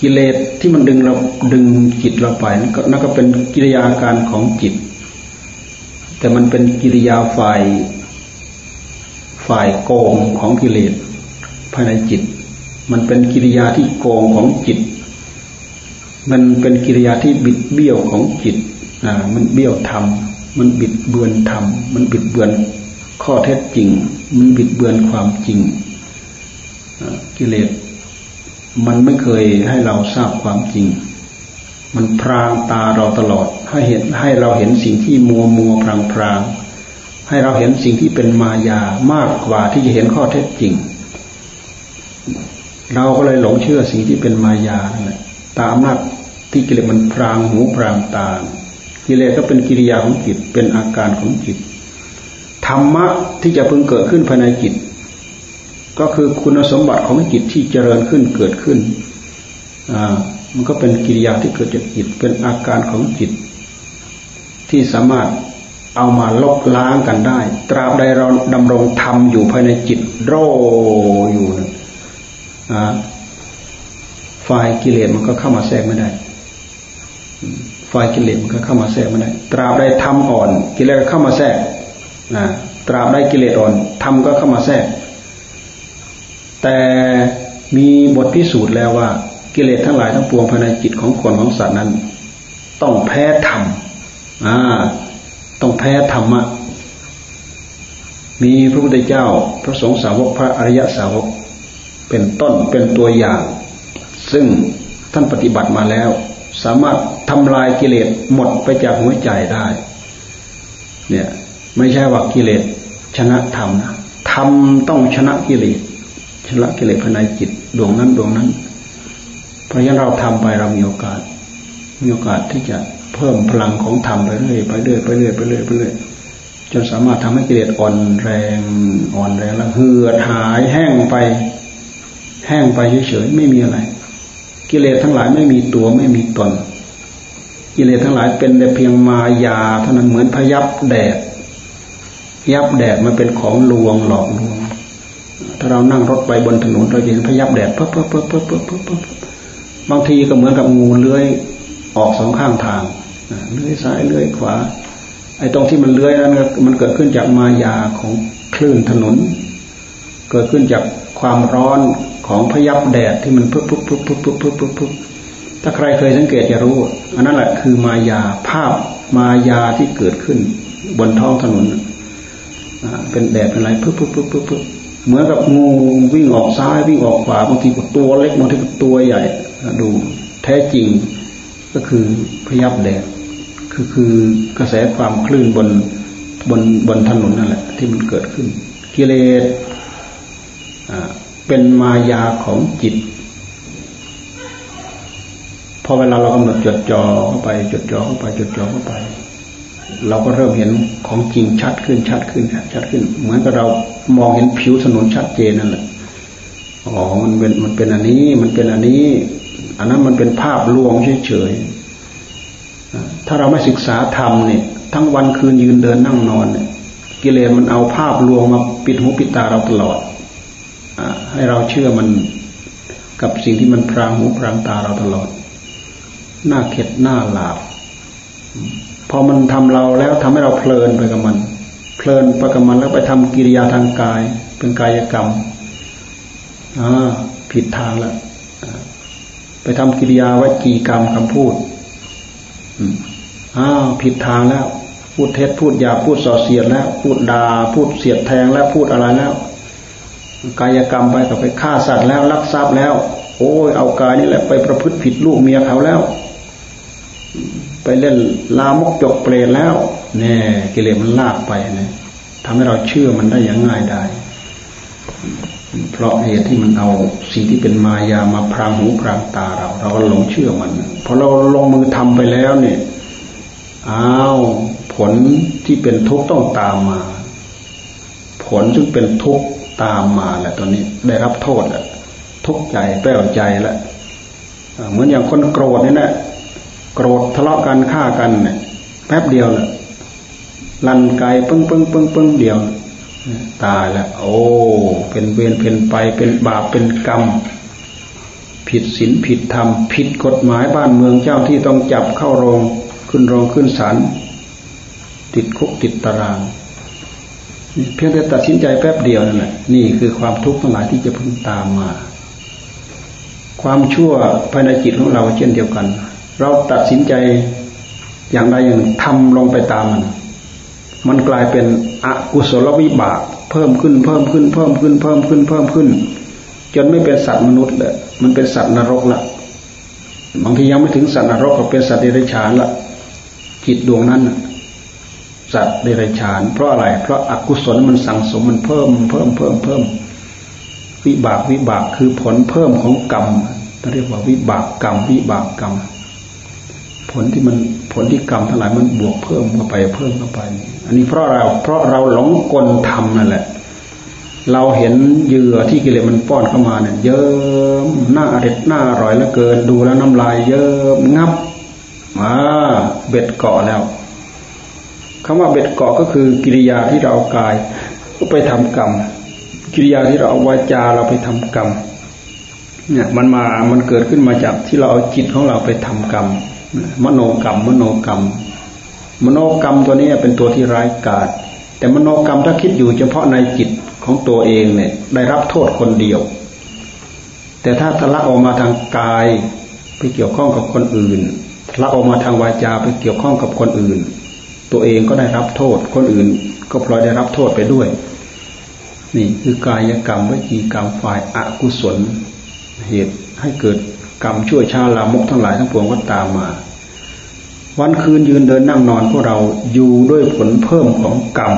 กิเลสที่มันดึงเราดึงจิตเราไปนั่นก็เป็นกิริยาการของจิต แต่มันเป็นกิริยาฝ่ายฝ่ายโกงของกิเลสภายในจิต มันเป็นกิริยาที่โกงของจิต มันเป็นกิริยาที่บิดเบี้ยวของจิต มันเบี้ยวธรรม มันบิดเบือนธรรม มันบิดเบือนข้อเท็จจริง มันบิดเบือนความจริงกิเลสมันไม่เคยให้เราทราบความจริง มันพรางตาเราตลอด ให้เห็นให้เราเห็นสิ่งที่มัวมัวพรางพรางให้เราเห็นสิ่งที่เป็นมายามากกว่าที่จะเห็นข้อเท็จจริง เราก็เลยหลงเชื่อสิ่งที่เป็นมายานั่นแหละตามนักที่กิเลสมันพรางหูพรางตา กิเลสก็เป็นกิริยาของจิต เป็นอาการของจิต ธรรมะที่จะพึงเกิดขึ้นภายในจิต ก็คือคุณสมบัติของจิตที่เจริญขึ้นเกิดขึ้นอ่ามันก็เป็นกิริยาที่เกิดจากจิต เป็นอาการของจิต ที่สามารถเอามาลบล้างกันได้ ตราบใดเราดำรงธรรมอยู่ภายในจิตโรอยู่นะฝ่ายกิเลสมันก็เข้ามาแทรกไม่ได้ ฝ่ายกิเลสมันก็เข้ามาแทรกไม่ได้ตราบใดธรรมอ่อน กิเลสก็เข้ามาแทรกนะตราบใดกิเลสอ่อนธรรมก็เข้ามาแทรก แต่มีบทพิสูจน์แล้วว่า กิเลสทั้งหลายทั้งปวงภายในจิตของคนของสัตว์นั้น ต้องแพ้ธรรมอ่าต้องแพ้ธรรมะมีพระพุทธเจ้าพระสงฆ์สาวกพระอริยสาวก เป็นต้นเป็นตัวอย่าง ซึ่งท่านปฏิบัติมาแล้ว สามารถ ทำลายกิเลสหมดไปจากหัวใจได้ เนี่ย ไม่ใช่ว่ากิเลสชนะธรรมนะธรรมต้องชนะกิเลสชนะกิเลสภายในจิตดวงนั้นดวงนั้น เพราะฉะนั้นเราทำไปเรามีโอกาส มีโอกาสที่จะเพิ่มพลังของธรรมไปเรื่อยไปเรื่อยไปเรื่อยไปเรื่อยไปเรื่อยจนสามารถทำให้กิเลสอ่อนแรงอ่อนแรงแล้วเหือดหายแห้งไป แห้งไปเฉยๆไม่มีอะไร กิเลสทั้งหลายไม่มีตัวไม่มีตน กิเลสทั้งหลายเป็นแต่เพียงมายาเท่านั้นเหมือนพยับแดด ยับแดดมันเป็นของลวงหลอกลวง ถ้าเรานั่งรถไปบนถนนเราเห็นพยับแดดปั๊บปั๊บปั๊บปั๊บปั๊บปั๊บบางทีก็เหมือนกับงูเลื้อยออกสองข้างทางเลื้อยซ้ายเลื้อยขวา ไอ้ตรงที่มันเลื้อยนั้นมันเกิดขึ้นจากมายาของคลื่นถนน เกิดขึ้นจากความร้อนของพยับแดดที่มันปุ๊บปุ๊บปุ๊บปุ๊บปุ๊บปุ๊บปุ๊บ ถ้าใครเคยสังเกตจะรู้อันนั้นแหละคือมายาภาพมายาที่เกิดขึ้น บนท้องถนนเป็นแดดเป็นอะไรปุ๊บปุ๊บปุ๊บปุ๊บปุ๊บเหมือนกับงูวิ่งออกซ้ายวิ่งออกขวาบางทีก็ตัวเล็กบางทีก็ตัวใหญ่ดูแท้จริงก็คือพยับแดดคือคือกระแสความคลื่นบนบนบนถนนนั่นแหละ ที่มันเกิดขึ้น กิเลสเป็นมายาของจิต พอเวลาเรากำหนดจดจ่อเข้าไปจดจ่อเข้าไปจดจ่อเข้าไป เราก็เริ่มเห็นของจริงชัดขึ้นชัดขึ้นชัดขึ้น เหมือนกับเรามองเห็นผิวถนนชัดเจนนั่นแหละอ๋อมันเป็นมันเป็นอันนี้มันเป็นอันนี้ อันนั้นมันเป็นภาพลวงเฉยๆถ้าเราไม่ศึกษาธรรมเนี่ย ทั้งวันคืนยืนเดินนั่งนอนเนี่ยกิเลสมันเอาภาพลวงมาปิดหูปิดตาเราตลอดอให้เราเชื่อมันกับสิ่งที่มันพรางหูพรางตาเราตลอด หน้าเข็ดหน้าหลาบพอมันทำเราแล้วทำให้เราเพลินไปกับมัน เพลินไปกับมันแล้วไปทำกิริยาทางกาย เป็นกายกรรมอ่าผิดทางแล้วไปทำกิริยาวจีกรรมคำพูดอ้าวผิดทางแล้ว พูดเท็จพูดหยาพูดส่อเสียดแล้ว พูดดา่าพูดเสียดแทงแล้วพูดอะไรแล้ว กายกรรมไปกับไปฆ่าสัตว์แล้วลักทรัพย์แล้ว โอ้ยเอากายนี่แหละไปประพฤติผิดลูกเมียเขาแล้ว ไปเล่นลามกจกเปรตแล้วแน่กิเลสมันลากไปนะทำให้เราเชื่อมันได้อย่างง่ายได้เพราะเหตุที่มันเอาสิ่งที่เป็นมายามาพรางหูพรางตาเรา เราก็หลงเชื่อมันพอเราลงมือทำไปแล้วเนี่ยอ้าวผลที่เป็นทุกข์ต้องตามมา ผลซึ่งเป็นทุกข์ตามมาแหละตอนนี้ได้รับโทษแหละทุกข์ใจแป้วใจแล้วเหมือนอย่างคนโกรธนี่นะ โกรธทะเลาะกันฆ่ากันเนี่ยแป๊บเดียวละลันไกปึ้งปึ้งปึ้งปึ้งเดียว ตายแล้วโอ้ เป็นเวรเป็นไปเป็นบาปเป็นกรรม ผิดศีลผิดธรรม ผิดกฎหมายบ้านเมืองเจ้าที่ต้องจับเข้าโรงขึ้นโรงขึ้นศาลติดคุกติดตาราง เพียงแต่ตัดสินใจแป๊บเดียวนั่นแหละนี่คือความทุกข์ทั้งหลายที่จะพึงตามมา ความชั่วภายในจิตของเราเช่นเดียวกัน เราตัดสินใจอย่างใดอย่างทำลงไปตามมัน มันกลายเป็นอกุศลวิบาก เพิ่มขึ้นเพิ่มขึ้น เพิ่มขึ้น เพิ่มขึ้น เพิ่มขึ้น จนไม่เป็นสัตว์มนุษย์เลยมันเป็นสัตว์นรกละบางทียังไม่ถึงสัตว์นรกก็เป็นสัตว์เดรัจฉานละจิตดวงนั้นสัตว์เดรัจฉาน เพราะอะไร เพราะอากุศลมันสั่งสมมันเพิ่ม เพิ่มเพิ่มเพิ่มวิบากวิบากคือผลเพิ่มของกรรมเรียกว่าวิบากกรรมวิบากกรรม ผลที่มันผลที่กรรมทั้งหลายมันบวกเพิ่มเข้าไปเพิ่มเข้าไป อันนี้เพราะเราเพราะเราหลงกลทำนั่นแหละ เราเห็นเหยื่อที่กิเลสมันป้อนเข้ามาเนี่ย เยิ้มหน้าอริดหน้าอร่อยเหลือเกินดูแล้วน้ำลาย เยิ้มงับมาเบ็ดเกาะแล้วคำว่าเบ็ดเกาะก็คือกิริยาที่เราเอากายไปทำกรรม กิริยาที่เราเอาวาจาเราไปทำกรรมเนี่ยมันมามันเกิดขึ้นมาจากที่เราเอาจิตของเราไปทำกรรม มโนกรรม มโนกรรม มโนกรรมตัวนี้เป็นตัวที่ร้ายกาจแต่มโนกรรมถ้าคิดอยู่เฉพาะในจิตของตัวเองเนี่ยได้รับโทษคนเดียว แต่ถ้าทะลักออกมาทางกายไปเกี่ยวข้องกับคนอื่นทะลักออกมาทางวาจาไปเกี่ยวข้องกับคนอื่น ตัวเองก็ได้รับโทษคนอื่น ก็พลอยได้รับโทษไปด้วย นี่คือกายกรรมวิจีกรรมฝ่ายอกุศล เหตุให้เกิด กรรมช่วยชาลามกทั้งหลายทั้งปวงก็ตามมา วันคืนยืนเดินนั่งนอนพวกเราอยู่ด้วยผลเพิ่มของกรรม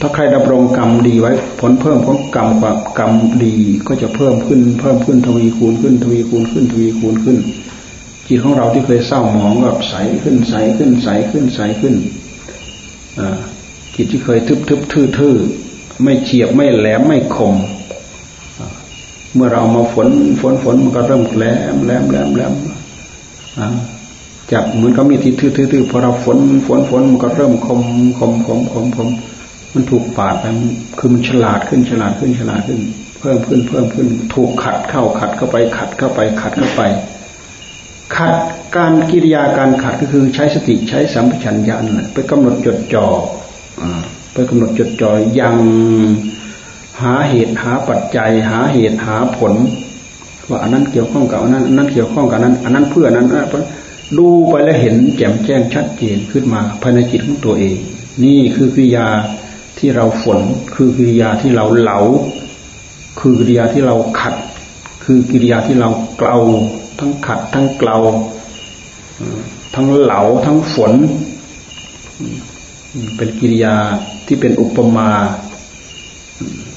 ถ้าใครดำรงกรรมดีไว้ ผลเพิ่มของกรรมกับกรรมดีก็จะเพิ่มขึ้น เพิ่มขึ้นทวีคูณขึ้น ทวีคูณขึ้นทวีคูณขึ้นจิตของเราที่เคยเศร้าหมองก็ใสขึ้นใสขึ้นใสขึ้นใสขึ้นจิตที่เคยทึบทึบทื่อทื่อไม่เฉียบไม่แหลมไม่คม เมื่อเรามาฝนฝนฝนมันก็เริ่มแหลมแหลมแหลมแหลมจากเหมือนกับมีที่ทื่อๆพอเราฝนฝนฝนมันก็เริ่มคมคมคมคมคมมันถูกปาดไปคือมันฉลาดขึ้นฉลาดขึ้นฉลาดขึ้น เพิ่มขึ้นเพิ่มขึ้น ถูกขัดเข้าขัดเข้าไปขัดเข้าไปขัดเข้าไป ขัดการกิริยาการขัดก็คือใช้สติใช้สัมปชัญญะนั่นไปกำหนดจดจ่อไปกำหนดจดจ่อยัง หาเหตุหาปัจจัย หาเหตุหาผล ว่าอันนั้นเกี่ยวข้องกับอันนั้นอันนั้นเกี่ยวข้องกับนั้น อันนั้นเพื่อนั้นดูไปแล้วเห็นแจ่มแจ้งชัดเจนขึ้นมาภายในจิตของตัวเอง นี่คือกิริยาที่เราฝน คือกิริยาที่เราเหลา คือกิริยาที่เราขัด คือกิริยาที่เราเกลาทั้งขัด ทั้งเกลาทั้งเหลาทั้งฝน เป็นกิริยาที่เป็นอุปมา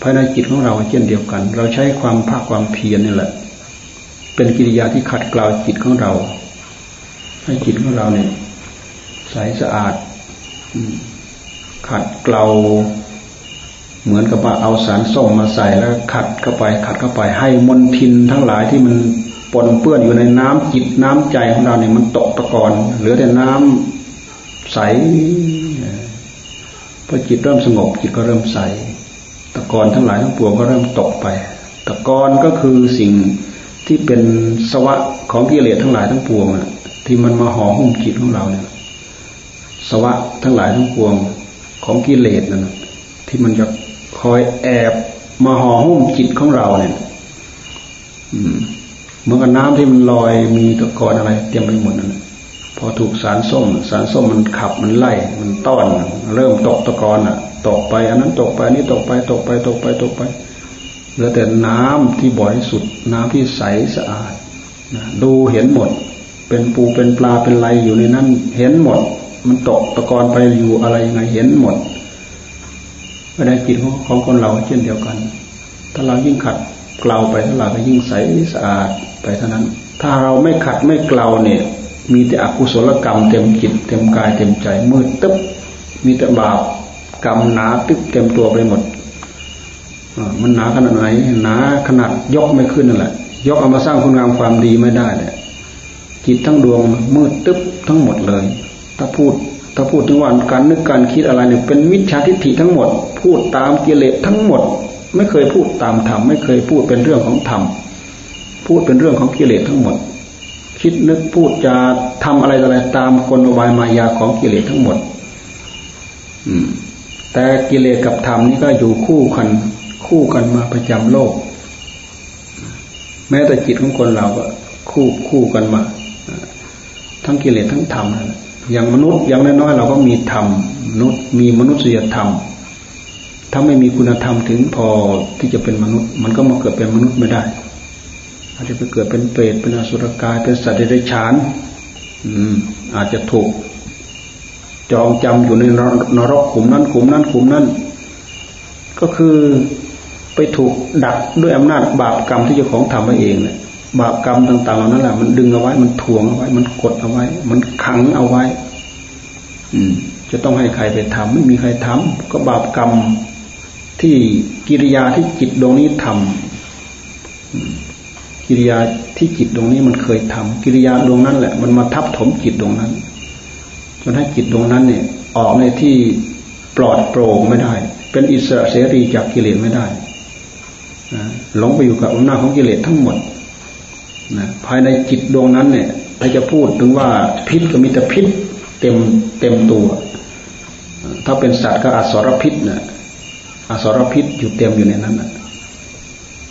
ภายในจิตของเราเช่นเดียวกัน เราใช้ความภาคความเพียรนี่แหละ เป็นกิริยาที่ขัดเกลาจิตของเรา ให้จิตของเราเนี่ยใสสะอาดขัดเกลาเหมือนกับว่าเอาสารส้มมาใส่แล้ว ขัดเข้าไป ขัดเข้าไป ให้มลทินทั้งหลายที่มันปนเปื้อนอยู่ในน้ำจิตน้ำใจของเราเนี่ยมันตกตะกอนเหลือแต่น้ำใสพอจิตเริ่มสงบจิตก็เริ่มใส ตะกอนทั้งหลายทั้งปวงก็เริ่มตกไป ตะกอนก็คือสิ่งที่เป็นสวะของกิเลสทั้งหลายทั้งปวงที่มันมาห่อหุ้มจิตของเราเนี่ย สวะทั้งหลายทั้งปวงของกิเลสนั่นที่มันจะคอยแอบมาห่อหุ้มจิตของเราเนี่ยเหมือนกับน้ำที่มันลอยมีตะกอนอะไร เต็มไปหมดนั่น พอถูกสารส้ม สารส้มมันขับมันไล่ มันต้อน เริ่มตกตะกอนอะ ตกไป อันนั้นตกไปนี้ตกไป ตกไป ตกไป ตกไปเหลือแต่น้ำที่บริสุทธิ์น้ำที่ใสสะอาดดูเห็นหมด เป็นปูเป็นปลาเป็นไรอยู่ในนั้น เห็นหมด มันตกตะกอนไปอยู่อะไรยังไงเห็นหมดไม่ได้จิตของคนเราเช่นเดียวกัน ถ้าเรายิ่งขัดเกลาไปถ้าเราก็ยิ่งใสสะอาดไปเท่านั้น ถ้าเราไม่ขัดไม่เกลาเนี่ย มีแต่อกุศลกรรมเต็มจิตเต็มกายเต็มใจมืดตึ๊บมีแต่บาปกรรมหนาตึกเต็มตัวไปหมดมันหนาขนาดไหนหนาขนาดยกไม่ขึ้นนั่นแหละ ยกเอามาสร้างคุณงามความดีไม่ได้เลยจิตทั้งดวงมืดตึ๊บทั้งหมดเลย ถ้าพูด ถ้าพูดถึงวันการนึกการคิดอะไรเนี่ยเป็นมิจฉาทิฏฐิทั้งหมด พูดตามกิเลสทั้งหมด ไม่เคยพูดตามธรรมไม่เคยพูดเป็นเรื่องของธรรมพูดเป็นเรื่องของกิเลสทั้งหมด คิดนึกพูดจะทำอะไรอะไรตามกลวายมายาของกิเลสทั้งหมด อืม แต่กิเลสกับธรรมนี่ก็อยู่คู่กัน คู่กันมาประจำโลก แม้แต่จิตของคนเราก็คู่คู่กันมา ทั้งกิเลสทั้งธรรมอย่างมนุษย์อย่างน้อยๆเราก็มีธรรมมนุษย์มีมนุษยธรรม ถ้าไม่มีคุณธรรมถึงพอที่จะเป็นมนุษย์ มันก็มาเกิดเป็นมนุษย์ไม่ได้ อาจจะไปเกิดเป็นเปรตเป็นอสุรกายเป็นสัตว์เดรัจฉานอาจจะถูก จองจำอยู่ในนรกขุมนั้นขุมนั้นขุมนั้น ก็คือไปถูกดักด้วยอำนาจบาปกรรมที่เจ้าของทำไว้เองเนี่ยบาปกรรมต่างๆเหล่านั้นแหละมันดึงเอาไว้มันถ่วงเอาไว้ มันกดเอาไว้ มันขังเอาไว้ อืม จะต้องให้ใครไปทำไม่มีใครทำก็บาปกรรมที่กิริยาที่จิตดวงนี้ทำ กิริยาที่จิตดวงนี้มันเคยทำกิริยาดวงนั้นแหละ มันมาทับถมจิตดวงนั้นจนให้จิตดวงนั้นเนี่ย ออกในที่ปลอดโปร่งไม่ได้ เป็นอิสระเสรีจากกิเลสไม่ได้หลงไปอยู่กับอำนาจของกิเลสทั้งหมดนะภายในจิตดวงนั้นเนี่ย ถ้าจะพูดถึงว่าพิษก็มีแต่พิษเต็มเต็มตัว ถ้าเป็นสัตว์ก็อสรพิษนะอสรพิษอยู่เต็มอยู่ในนั้นนะ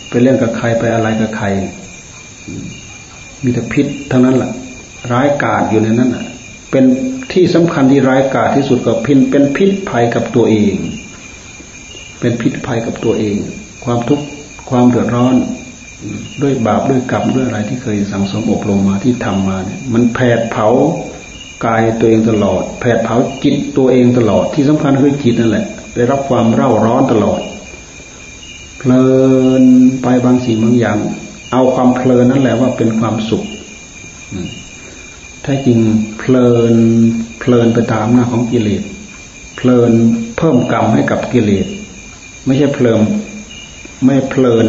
ไปเล่นกับใครไปอะไรกับใคร มีแต่พิษทั้งนั้นแหละร้ายกาจอยู่ในนั้นอะ เป็นที่สำคัญที่ร้ายกาจที่สุดก็พินเป็นพิษภัยกับตัวเอง เป็นพิษภัยกับตัวเอง ความทุกข์ความเดือดร้อนด้วยบาปด้วยกรรมด้วยอะไรที่เคยสังสมอบรมมาที่ทำมาเนี่ยมันแผดเผากายตัวเองตลอด แผดเผาจิตตัวเองตลอด ที่สำคัญคือจิตนั่นแหละ ได้รับความเร่าร้อนตลอดเพลินไปบางสิ่งบางอย่าง เอาความเพลินนั่นแหละว่าเป็นความสุขแท้จริงเพลินเพลินไปตามหน้าของกิเลสเพลินเพิ่มกรรมให้กับกิเลสไม่ใช่เพลิมไม่เพลิน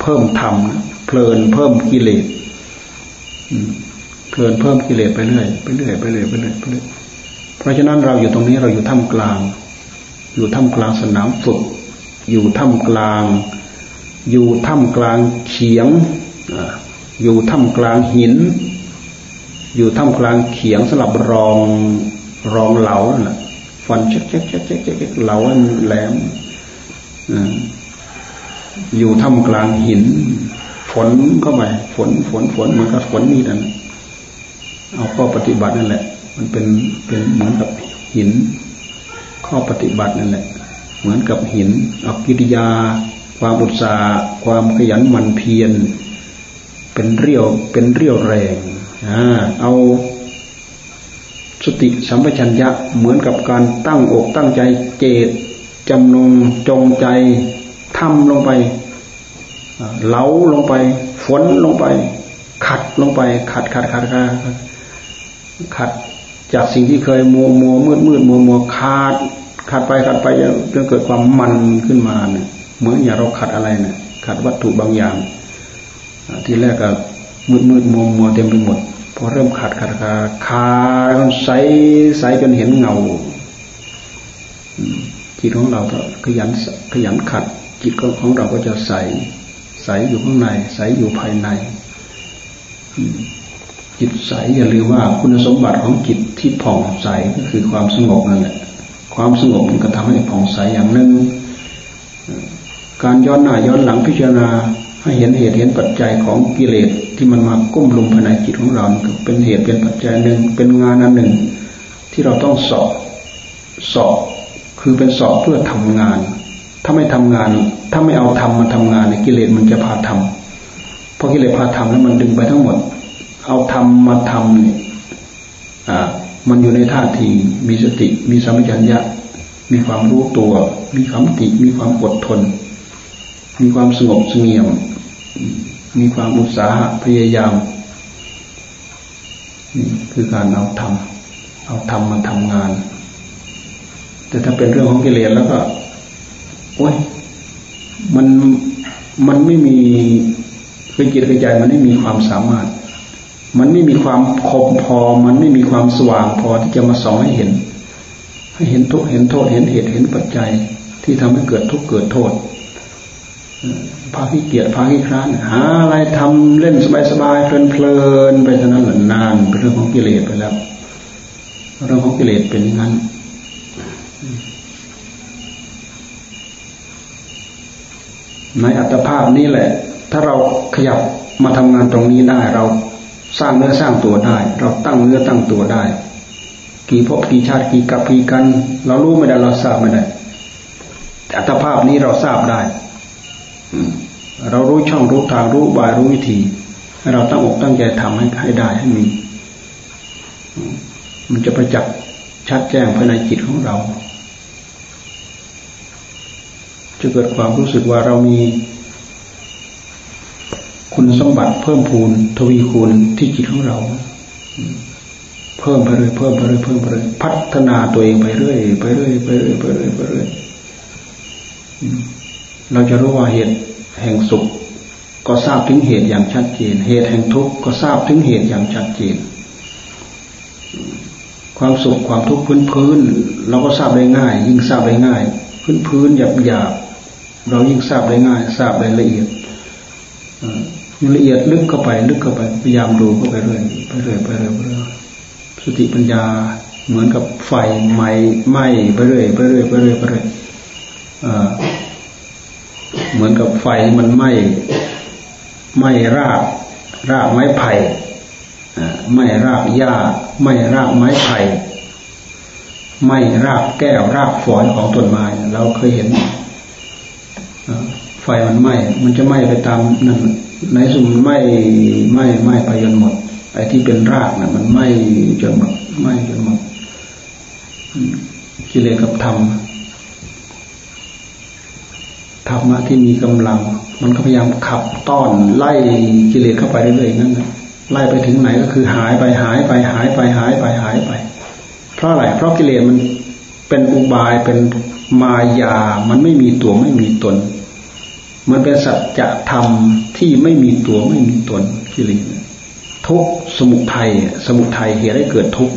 เพิ่มธรรมเพลินเพิ่มกิเลสเพลินเพิ่มกิเลสไปเรื่อยไปเรื่อยไปเรื่อยไปเรื่อยไปเรื่อยเพราะฉะนั้นเราอยู่ตรงนี้เราอยู่ท่ามกลาง อยู่ท่ามกลางสนามฝึก อยู่ท่ามกลาง อยู่ท่ามกลางเฉียง อยู่ท่ามกลางหิน อยู่ท่ามกลางเขียงสำหรับรองรองเหลาน่ะฟันเช็คเช็คเช็คเช็คเช็คเหลาแหลมอยู่ท่ามกลางหิน ฝนเข้าไปฝนฝนฝนเหมือนกับฝนนี่นั่นเอาข้อปฏิบัตินั่นแหละ มันเป็นเป็นเหมือนกับหิน ข้อปฏิบัตินั่นแหละ เหมือนกับหินเอากิริยา ความอุตสาห์ความขยันหมั่นเพียร เป็นเรี่ยวเป็นเรี่ยวแรงอ่าเอาสติสัมปชัญญะเหมือนกับการตั้งอกตั้งใจเจตจำนงจงใจทำลงไปเล้าลงไป ฝนลงไป ขัดลงไป ขัดขัดขัดขัดขัดจากสิ่งที่เคยมัวมัวมืดมืดมัวมัวขาดขัดไปขัดไปจนเกิดความมันขึ้นมาเนี่ยเหมือนอย่างเราขัดอะไรเนี่ยขัดวัตถุบางอย่าง ทีแรกก็มืดมืดมัวมัวเต็มไปหมดพอเริ่มขัดขัดขัดขาดใสใสจนเห็นเงาจิตของเราก็ขยันขยันขัด จิตของเราก็จะใสใสอยู่ข้างใน ใสอยู่ภายในจิตใสอย่าลืมว่าคุณสมบัติของจิตที่ผ่องใสก็คือความสงบนั่นแหละ ความสงบมันก็ทำให้ผ่องใสอย่างหนึ่งการย้อนหน้าย้อนหลังพิจารณา ให้เห็นเหตุเห็นปัจจัยของกิเลสที่มันมาก้มลุมภายในจิตของเราเป็นเหตุเป็นปัจจัยหนึ่งเป็นงานอันหนึ่ง ที่เราต้องสอบสอบคือเป็นสอบเพื่อทำงาน ถ้าไม่ทำงาน ถ้าไม่เอาธรรมาทำงานในกิเลสมันจะพาทำเพราะกิเลสพาทำแล้วมันดึงไปทั้งหมด เอาธรรมาทำเนี่ยอ่ามันอยู่ในท่าทีมีสติ มีสัมปชัญญะมีความรู้ตัว มีความติ มีความอดทน มีความสงบเสงี่ยม มีความอุตสาหะพยายาม นี่คือการเอาธรรมเอาธรรมาทำงาน แต่ถ้าเป็นเรื่องของกิเลสแล้วก็โอ้ยมันมันไม่มีคือจิตใจมันไม่มีความสามารถ มันไม่มีความคมพอ มันไม่มีความสว่างพอที่จะมาสอนให้เห็น ให้เห็นทุกเห็นโทษเห็นเหตุเห็นปัจจัย ที่ทำให้เกิดทุกข์เกิดโทษ พาขี้เกียจพาขี้คร้านหาอะไรทำเล่นสบายๆเพลินๆไปเท่านั้นแหละนานเป็นเรื่องของกิเลสไปแล้วเรื่องของกิเลสเป็นอย่างนั้นในอัตภาพนี้แหละ ถ้าเราขยับมาทำงานตรงนี้ได้เราสร้างเนื้อสร้างตัวได้ เราตั้งเนื้อตั้งตัวได้ กี่ภพกี่ชาติกี่กับกี่กัน เรารู้ไม่ได้เราทราบไม่ได้อัตภาพนี้เราทราบได้ เรารู้ช่องรู้ทางรู้บายรู้วิธีให้เราตั้งอกตั้งใจทำให้ให้ได้ให้มี มันจะประจักษ์ชัดแจ้งภายในจิตของเรา จะเกิดความรู้สึกว่าเรามีคุณสมบัติเพิ่มพูนทวีคูณที่จิตของเรา เพิ่มไปเรื่อยเพิ่มไปเรื่อยเพิ่มไปเรื่อยพัฒนาตัวเองไปเรื่อยไปเรื่อยไปเรื่อยไปเรื่อยไปเรื่อย เราจะรู้ว่าเหตุแห่งสุข ก็ทราบถึงเหตุอย่างชัดเจน เหตุแห่งทุกข์ก็ทราบถึงเหตุอย่างชัดเจน ความสุขความทุกข์พื้นพื้นเราก็ทราบได้ง่าย ยิ่งทราบได้ง่าย พื้นพื้นหยาบหยาบเรายิ่งทราบได้ง่าย ทราบได้ละเอียดละเอียดลึกเข้าไปลึกเข้าไปพยายามดูเข้าไปเรื่อยไปเรื่อยไปเรื่อยไปเรื่อยสติปัญญาเหมือนกับไฟไหม้ไหม้ไปเรื่อยไปเรื่อยไปเรื่อยไปเรื่อย เหมือนกับไฟมันไหม้ไหม้ราก รากไม้ไผ่ไหม้รากหญ้าไหม้รากไม้ไผ่ไหม้รากแก้วรากฝอยของต้นไม้เราเคยเห็นไฟมันไหม้มันจะไหม้ไปตามนั่นในสุมไหม้ไหม้ไหม้ไปจนหมดไอ้ที่เป็นรากนะ่ะ มันไหม้จนหมดไหม้จนหมดกิเลสกับธรรม ธรรมะที่มีกำลัง มันก็พยายามขับต้อนไล่กิเลสเข้าไปเรื่อยๆนั่นแหละไล่ไปถึงไหนก็คือหายไปหายไปหายไปหายไปหายไป เพราะอะไรเพราะกิเลสมันเป็นอุบายเป็นมายา มันไม่มีตัวไม่มีตน มันเป็นสัจธรรมที่ไม่มีตัวไม่มีตนกิเลสทุกสมุทัยสมุทัยเหตุให้เกิดทุกข์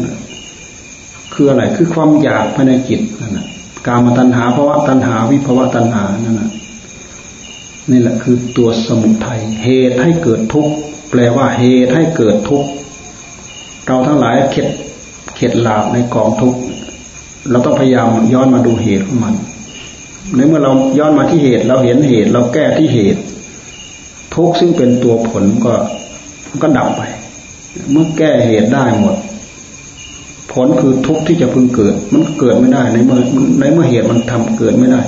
คืออะไรคือความอยากภายในจิตนั่นแหะการมาตัณหาภาวะตัณหาวิภาวะตัณหานั่นแหะ นี่แหละคือตัวสมุทัยเหตุให้เกิดทุกข์แปลว่าเหตุให้เกิดทุกข์เราทั้งหลายเข็ดเข็ดหลาบในกองทุกข์เราต้องพยายามย้อนมาดูเหตุของมันในเมื่อเราย้อนมาที่เหตุ เราเห็นเหตุ เราแก้ที่เหตุ ทุกข์ซึ่งเป็นตัวผลก็ก็ดับไป เมื่อแก้เหตุได้หมด ผลคือทุกข์ที่จะพึงเกิด มันเกิดไม่ได้ในเมื่อในเมื่อเหตุมันทำเกิดไม่ได้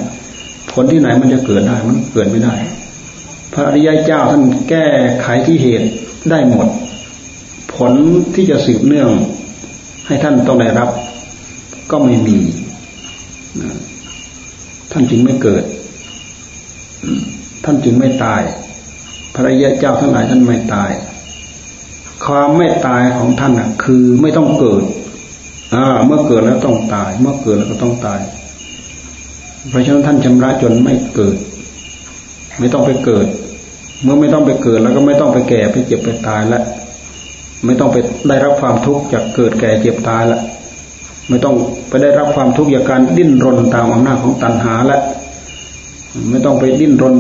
ผลที่ไหนมันจะเกิดได้มันเกิดไม่ได้ พระอริยเจ้าท่านแก้ไขที่เหตุได้หมด ผลที่จะสืบเนื่อง ให้ท่านต้องได้รับ ก็ไม่มีท่านจึงไม่เกิดท่านจึงไม่ตาย พระอริยเจ้าทั้งหลายท่านไม่ตาย ความไม่ตายของท่านน่ะ คือไม่ต้องเกิด อ่า เมื่อเกิดแล้วต้องตาย เมื่อเกิดแล้วก็ต้องตาย เพราะฉะนั้นท่านชำระจนไม่เกิด ไม่ต้องไปเกิด เมื่อไม่ต้องไปเกิดแล้วก็ไม่ต้องไปแก่ไปเจ็บไปตายแล้วไม่ต้องไปได้รับความทุกข์จากเกิดแก่เจ็บตายแล้วไม่ต้องไปได้รับความทุกข์จากการดิ้นรนตามอำนาจของตัณหาแล้วไม่ต้องไปดิ้นรน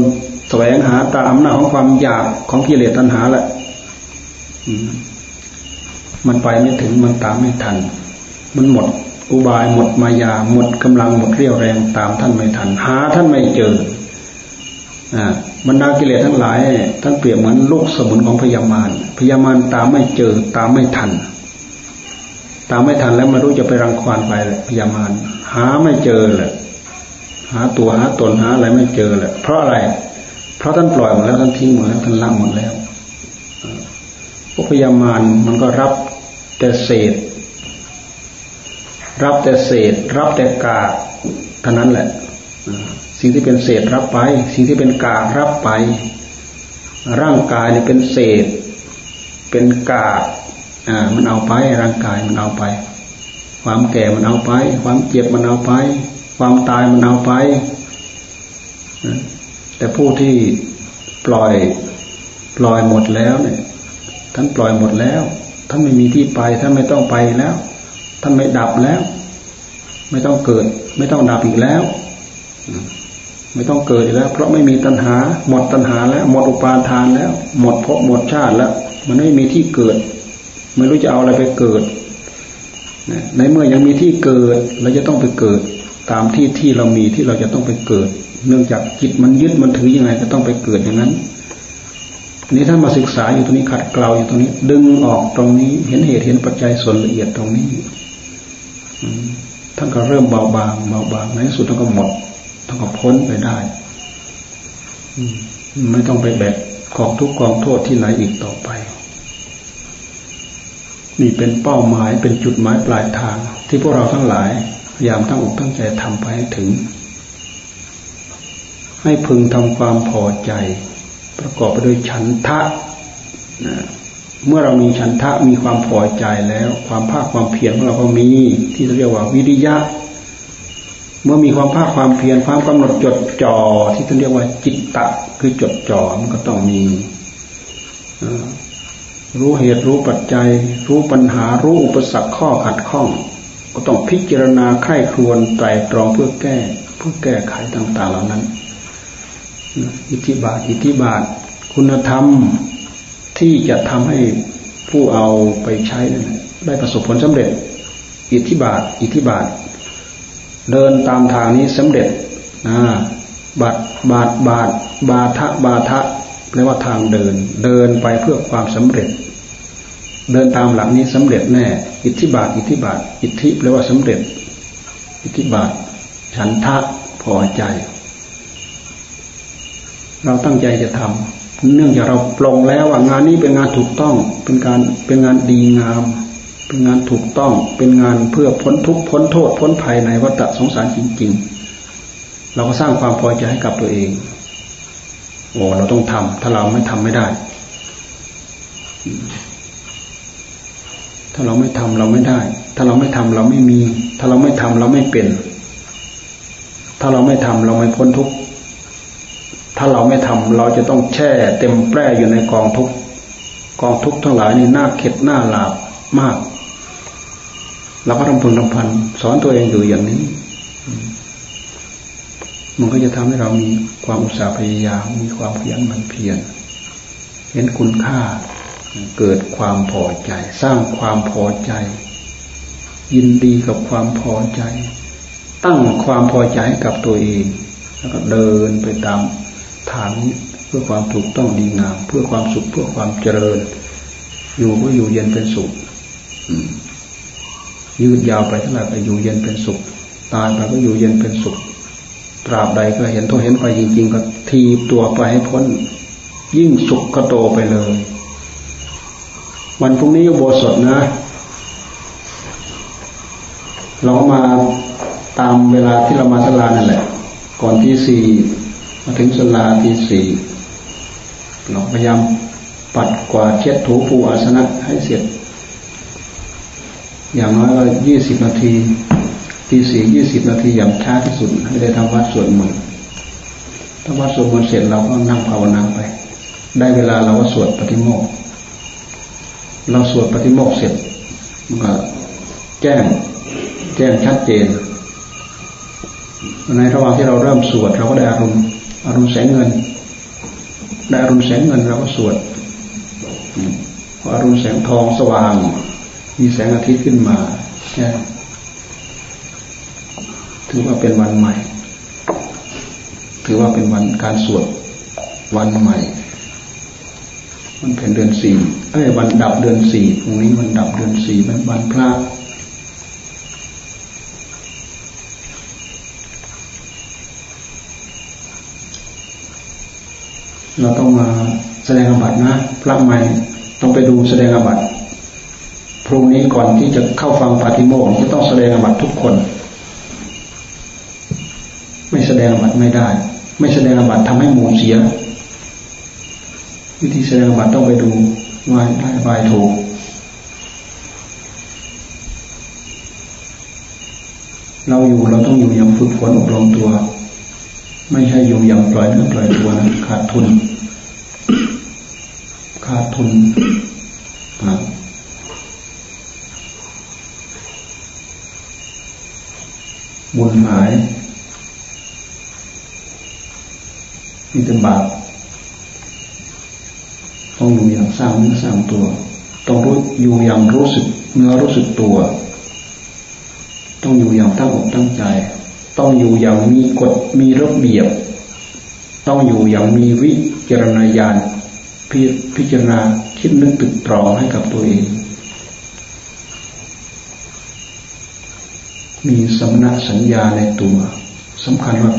แสวงหาตามอำนาจของความอยากของกิเลสตัณหาแล้วมันไปไม่ถึงมันตามไม่ทัน มันหมด อุบายหมดมายาหมดกำลังหมดเรี่ยวแรงตามท่านไม่ทัน หาท่านไม่เจอบรรดากิเลสทั้งหลายท่านเปรียบเหมือนลูกสมุนของพญามารพญามารตามไม่เจอตามไม่ทัน ตามไม่ทันแล้วไม่รู้จะไปรังควานไปเลยพญามารหาไม่เจอเลยหาตัวหาตนหาอะไรไม่เจอเลยเพราะอะไร เพราะท่านปล่อยหมดแล้วท่านทิ้งหมดแล้วท่านละหมดแล้วพวกพญามารมันก็รับแต่เศษ รับแต่เศษ รับแต่กากเท่านั้นแหละ สิ่งที่เป็นเศษรับไป สิ่งที่เป็นกากรับไป ร่างกายเนี่ยเป็นเศษ เป็นกากอ่ามันเอาไปร่างกายมันเอาไป ความแก่มันเอาไป ความเจ็บมันเอาไป ความตายมันเอาไป แต่ผู้ที่ปล่อยปล่อยหมดแล้วเนี่ยท่านปล่อยหมดแล้วท่านไม่มีที่ไปท่านไม่ต้องไปแล้ว ท่านไม่ดับแล้ว ไม่ต้องเกิด ไม่ต้องดับอีกแล้ว ไม่ต้องเกิดอีกแล้ว เพราะไม่มีตัณหา หมดตัณหาแล้ว หมดอุปาทานแล้ว หมดภพหมดชาติแล้ว มันไม่มีที่เกิด ไม่รู้จะเอาอะไรไปเกิดในเมื่อยังมีที่เกิดเราจะต้องไปเกิด ตามที่ที่เรามีที่เราจะต้องไปเกิด เนื่องจากจิตมันยึดมันถือยังไงก็ต้องไปเกิดอย่างนั้นนี้ท่านมาศึกษาอยู่ตรงนี้ขัดเกลาอยู่ตรงนี้ ดึงออกตรงนี้ เห็นเหตุเห็นปัจจัยส่วนละเอียดตรงนี้ ท่านก็เริ่มเบาบางเบาบางในที่สุดท่านก็หมดท่านก็พ้นไปได้ไม่ต้องไปแบกกองทุกกองโทษที่ไหนอีกต่อไป นี่เป็นเป้าหมายเป็นจุดหมายปลายทาง ที่พวกเราทั้งหลายพยายามตั้งอกตั้งใจทำไปให้ถึง ให้พึงทำความพอใจ ประกอบไปด้วยฉันทะ เมื่อเรามีฉันทะมีความพอใจแล้ว ความภาคความเพียรของเราก็มีที่เรียกว่าวิริยะ เมื่อมีความภาคความเพียรความกำหนดจดจ่อที่เรียกว่าจิตตะคือจดจ่อมันก็ต้องมีรู้เหตุรู้ปัจจัย รู้ปัญหารู้อุปสรรคข้อขัดข้อง ก็ต้องพิจารณาไข้ครวนไตรตรองเพื่อแก้เพื่อแก้ไขต่าง ๆ เหล่านั้น อิทธิบาท อิทธิบาท คุณธรรม ที่จะทำให้ผู้เอาไปใช้ได้ประสบผลสำเร็จ อิทธิบาท อิทธิบาท เดินตามทางนี้สำเร็จนะบาทบาทบาทบาทะบาทะแปลว่าทางเดิน เดินไปเพื่อความสำเร็จ เดินตามหลักนี้สำเร็จแน่ อิทธิบาท อิทธิบาท อิทธิแปลว่าสำเร็จ อิทธิบาท ฉันทะพอใจ เราตั้งใจจะทำ เนื่องจากเราปลงแล้วว่างานนี้เป็นงานถูกต้อง เป็นการเป็นงานดีงาม เป็นงานถูกต้อง เป็นงานเพื่อพ้นทุกข์พ้นโทษพ้นภัยในวัฏสงสารจริง ๆ เราก็สร้างความพอใจให้กับตัวเอง โอ้เราต้องทำถ้าเราไม่ทำไม่ได้ ถ้าเราไม่ทำเราไม่ได้ ถ้าเราไม่ทำเราไม่มี ถ้าเราไม่ทำเราไม่เป็น ถ้าเราไม่ทำเราไม่พ้นทุกข์ ถ้าเราไม่ทำเราจะต้องแช่เต็มแปร่อยู่ในกองทุกกองทุกทั้งหลายนี่น่าเข็ดหน่าหลาบมากเราก็ทำพึงทำพันสอนตัวเองอยู่อย่างนี้ มันก็จะทำให้เรามีความอุตสาห์พยายามมีความขยันหมั่นเพียรเห็นคุณค่า เกิดความพอใจ สร้างความพอใจ ยินดีกับความพอใจ ตั้งความพอใจกับตัวเอง แล้วก็เดินไปตาม ทานเพื่อความถูกต้องดีงาม เพื่อความสุขเพื่อความเจริญ อยู่ก็อยู่เย็นเป็นสุขยืดยาวไปเท่าไหร่ก็อยู่เย็นเป็นสุข ตายไปก็อยู่เย็นเป็นสุขตราบใดก็เห็นตัวเห็นไปจริง ๆ ก็ทีตัวไปให้พ้น ยิ่งสุขก็โตไปเลย วันพรุ่งนี้โบสถนะ เรามาตามเวลาที่เรามาสลานั่นแหละ ก่อนที่สี่ มาถึงสลาที่สี่เราพยายามปัดกวาดเช็ดถูปูอาสนะให้เสร็จ อย่างน้อยก็ยี่สิบนาที ทีสี่ยี่สิบนาทีอย่างช้าที่สุดให้ได้ทำวัดส่วดมนต์ถ้าวัดสวดมนต์เสร็จเราก็นั่งภาวนาไป ได้เวลาเราก็สวดปฏิโมกข์เราสวดปฏิโมกข์เสร็จมันก็แจ้ง แจ้งชัดเจน ในระหว่างที่เราเริ่มสวดเราก็ได้อารมณ์ อารมณ์แสงเงินได้อารมณ์แสงเงินเราก็สวดพออารมณ์แสงทองสว่าง มีแสงอาทิตย์ขึ้นมาถือว่าเป็นวันใหม่ ถือว่าเป็นวันการสวดวันใหม่ มันเป็นเดือนสี่เอ้ยวันดับเดือนสี่ตรงนี้วันดับเดือนสี่เป็นวันพระ เราต้องมาแสดงอบัตนะพระใหม่ต้องไปดูแสดงอบัตพรุ่งนี้ก่อนที่จะเข้าฟังปาฏิโมกข์จะต้องแสดงอบัตทุกคน ไม่แสดงอบัตไม่ได้ ไม่แสดงอบัตทำให้หมูเสีย วิธีแสดงอบัตต้องไปดูวายได้วายถูกเราอยู่เราต้องอยู่อย่างฝึกฝนอบรมตัว ไม่ใช่อยู่อย่างปล่อยเนื้อปล่อยตัวนะขาดทุน ขาดทุนบุญหายมีแต่บาปต้องอยู่อย่างสร้างเนื้อสร้างตัว ต้องรู้อยู่อย่างรู้สึกเนื้อรู้สึกตัว ต้องอยู่อย่างตั้งอกตั้งใจ ต้องอยู่อย่างมีกฎมีระเบียบ ต้องอยู่อย่างมีวิจารณญาณพพิจารณาคิดนึกตึกตรองให้กับตัวเอง มีสมณะสัญญาในตัวสำคัญว่า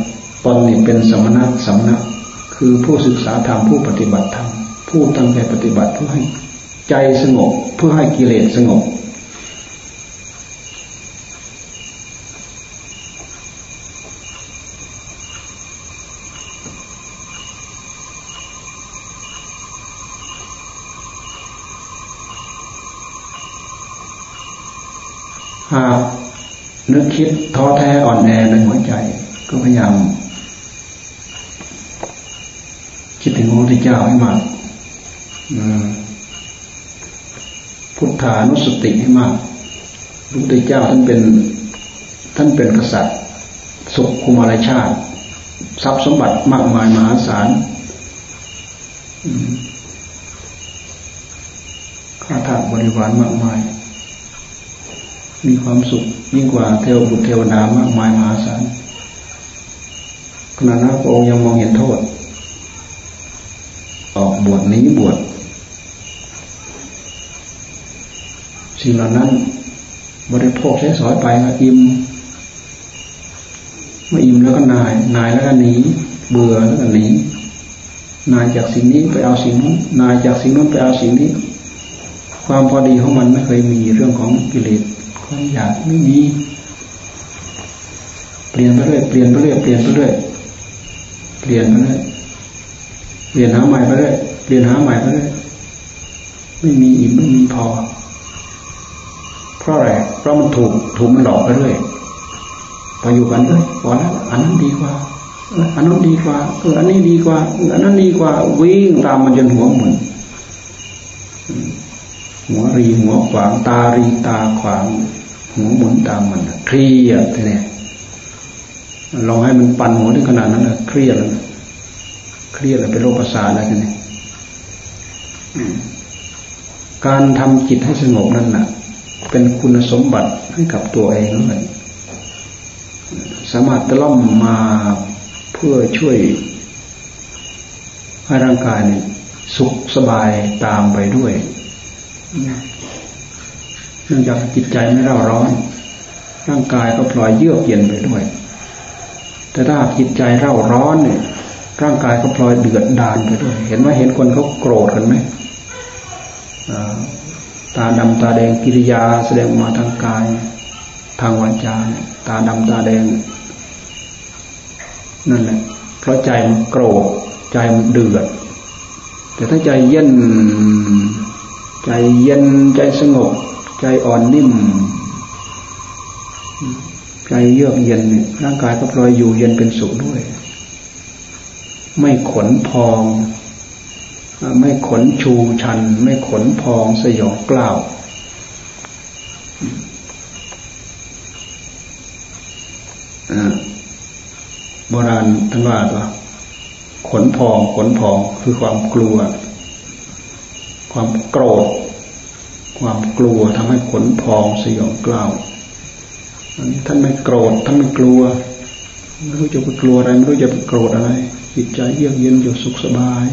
ตนนี้เป็นสมณะสมณะคือผู้ศึกษาธรรมผู้ปฏิบัติธรรมผู้ตั้งใจปฏิบัติเพื่อให้ใจสงบเพื่อให้กิเลสสงบหากนึก คิดท้อแท้อ่อนแอในหัวใจ ก็พยายาม คิดถึงพระพุทธเจ้าให้มากพุทธานุสติให้มากพระพุทธเจ้าท่านเป็น ท่านเป็นกษัตริย์ สุขคุมารชาติ ทรัพย์สมบัติมากมายมหาศาลข้าทาสบริวารมากมาย มีความสุข ยิ่งกว่าเทวบุตรเทวดามากมายมหาศาลขณะนั้นพระองค์ยังมองเห็นโทษ ออกบวชนี้บวชสิ่งเหล่านั้น บริโภคใช้สอยไปก็อิ่มเมื่ออิ่มแล้วก็นาย นายแล้วก็หนีเบื่อแล้วก็หนีนายจากสิ่งนี้ไปเอาสิ่งนู้นนายจากสิ่งนู้นไปเอาสิ่งนี้ ความพอดีของมันไม่เคยมีเรื่องของกิเลส ความอยากไม่มี เปลี่ยนไปเรื่อยเปลี่ยนไปเรื่อยเปลี่ยนไปเรื่อยเปลี่ยนไปเรื่อยเปลี่ยนหาใหม่ไปเรื่อยเปลี่ยนหาใหม่ไปเรื่อยไม่มีอิ่มไม่มีพอ เพราะอะไรเพราะมันถูกถูกมันหลอกไปเรื่อยไปอยู่กันเลยพอแล้วอันนั้นดีกว่าอันนั้นดีกว่าเอออันนี้ดีกว่าอันนั้นดีกว่าวิ่งตามมันจนหัวหมุน หัวรีหัวขวางตารีตาขวางหัวหมุนตามมันเครียดเนี่ยลองให้มันปั่นหัวถึงขนาดนั้นเครียดเลยเครียดเลยเป็นโรคประสาทอะไรกันเนี่ยการทำจิตให้สงบนั่นแหละเป็นคุณสมบัติให้กับตัวเองเลยสามารถตะล่อมมาเพื่อช่วยให้ร่างกายเนี่ยสุขสบายตามไปด้วย เนื่องจากจิตใจไม่เร่าร้อน ร่างกายก็ปล่อยเยือกเย็นไปด้วย แต่ถ้าจิตใจเร่าร้อนเนี่ย ร่างกายก็ปล่อยเดือดดานไปด้วย เห็นว่าเห็นคนเขาโกรธกันไหมตาดำตาแดงกิริยาแสดงมาทางกาย ทางวาจาตาดำตาแดง นั่นแหละ เพราะใจมันโกรธใจมันเดือด แต่ถ้าใจเย็น ใจเย็นใจสงบ ใจอ่อนนิ่ม ใจเยือกเย็นเนี่ยร่างกายก็พลอยอยู่เย็นเป็นสุขด้วย ไม่ขนพอง ไม่ขนชูชัน ไม่ขนพองสยองกล้าวโบราณท่านว่าว่าขนพองขนพองคือความกลัว ความโกรธ ความกลัวทำให้ขนพองสยองกล้าวอันนี้ท่านไม่โกรธท่านไม่กลัวไม่รู้จะไปกลัวอะไรไม่รู้จะไปโกรธอะไร จิตใจเยือกเย็นอยู่สุขสบาย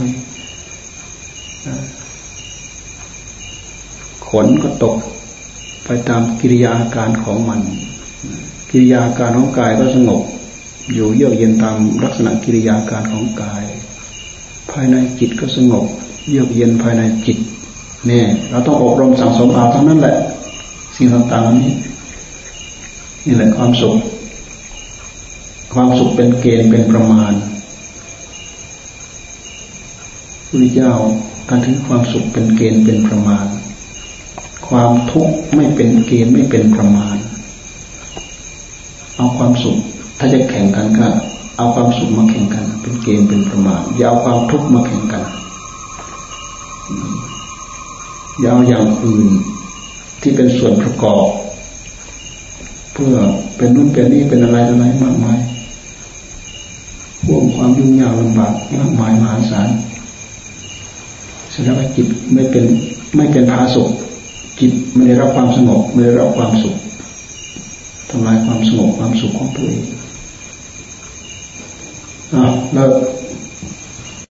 ขนก็ตกไปตามกิริยาการของมัน กิริยาการของกายก็สงบ อยู่เยือกเย็นตามลักษณะกิริยาการของกาย ภายในจิตก็สงบ เยือกเย็นภายในจิตเนี่ยเราต้องอบรมสั่งสมเอาทั้งนั้นแหละ สิ่งต่างๆนี้ นี่แหละความสุข ความสุขเป็นเกณฑ์เป็นประมาณพระเจ้าการถึงความสุขเป็นเกณฑ์เป็นประมาณ ความทุกข์ไม่เป็นเกณฑ์ไม่เป็นประมาณ เอาความสุข ถ้าจะแข่งกันก็เอาความสุขมาแข่งกัน เป็นเกณฑ์เป็นประมาณอย่าเอาความทุกข์มาแข่งกัน ยาวอย่างอื่นที่เป็นส่วนประกอบ เพื่อเป็นนู่นเป็นนี่เป็นอะไรอะไรมากมายพ่วงความยุ่งยากลำบากมากมายมหาศาลแสดงว่าจิตไม่เป็นไม่เป็นพาสุขจิตไม่ได้รับความสงบไม่ได้รับความสุขทำลายความสงบความสุขของตัวเองอะแล้ว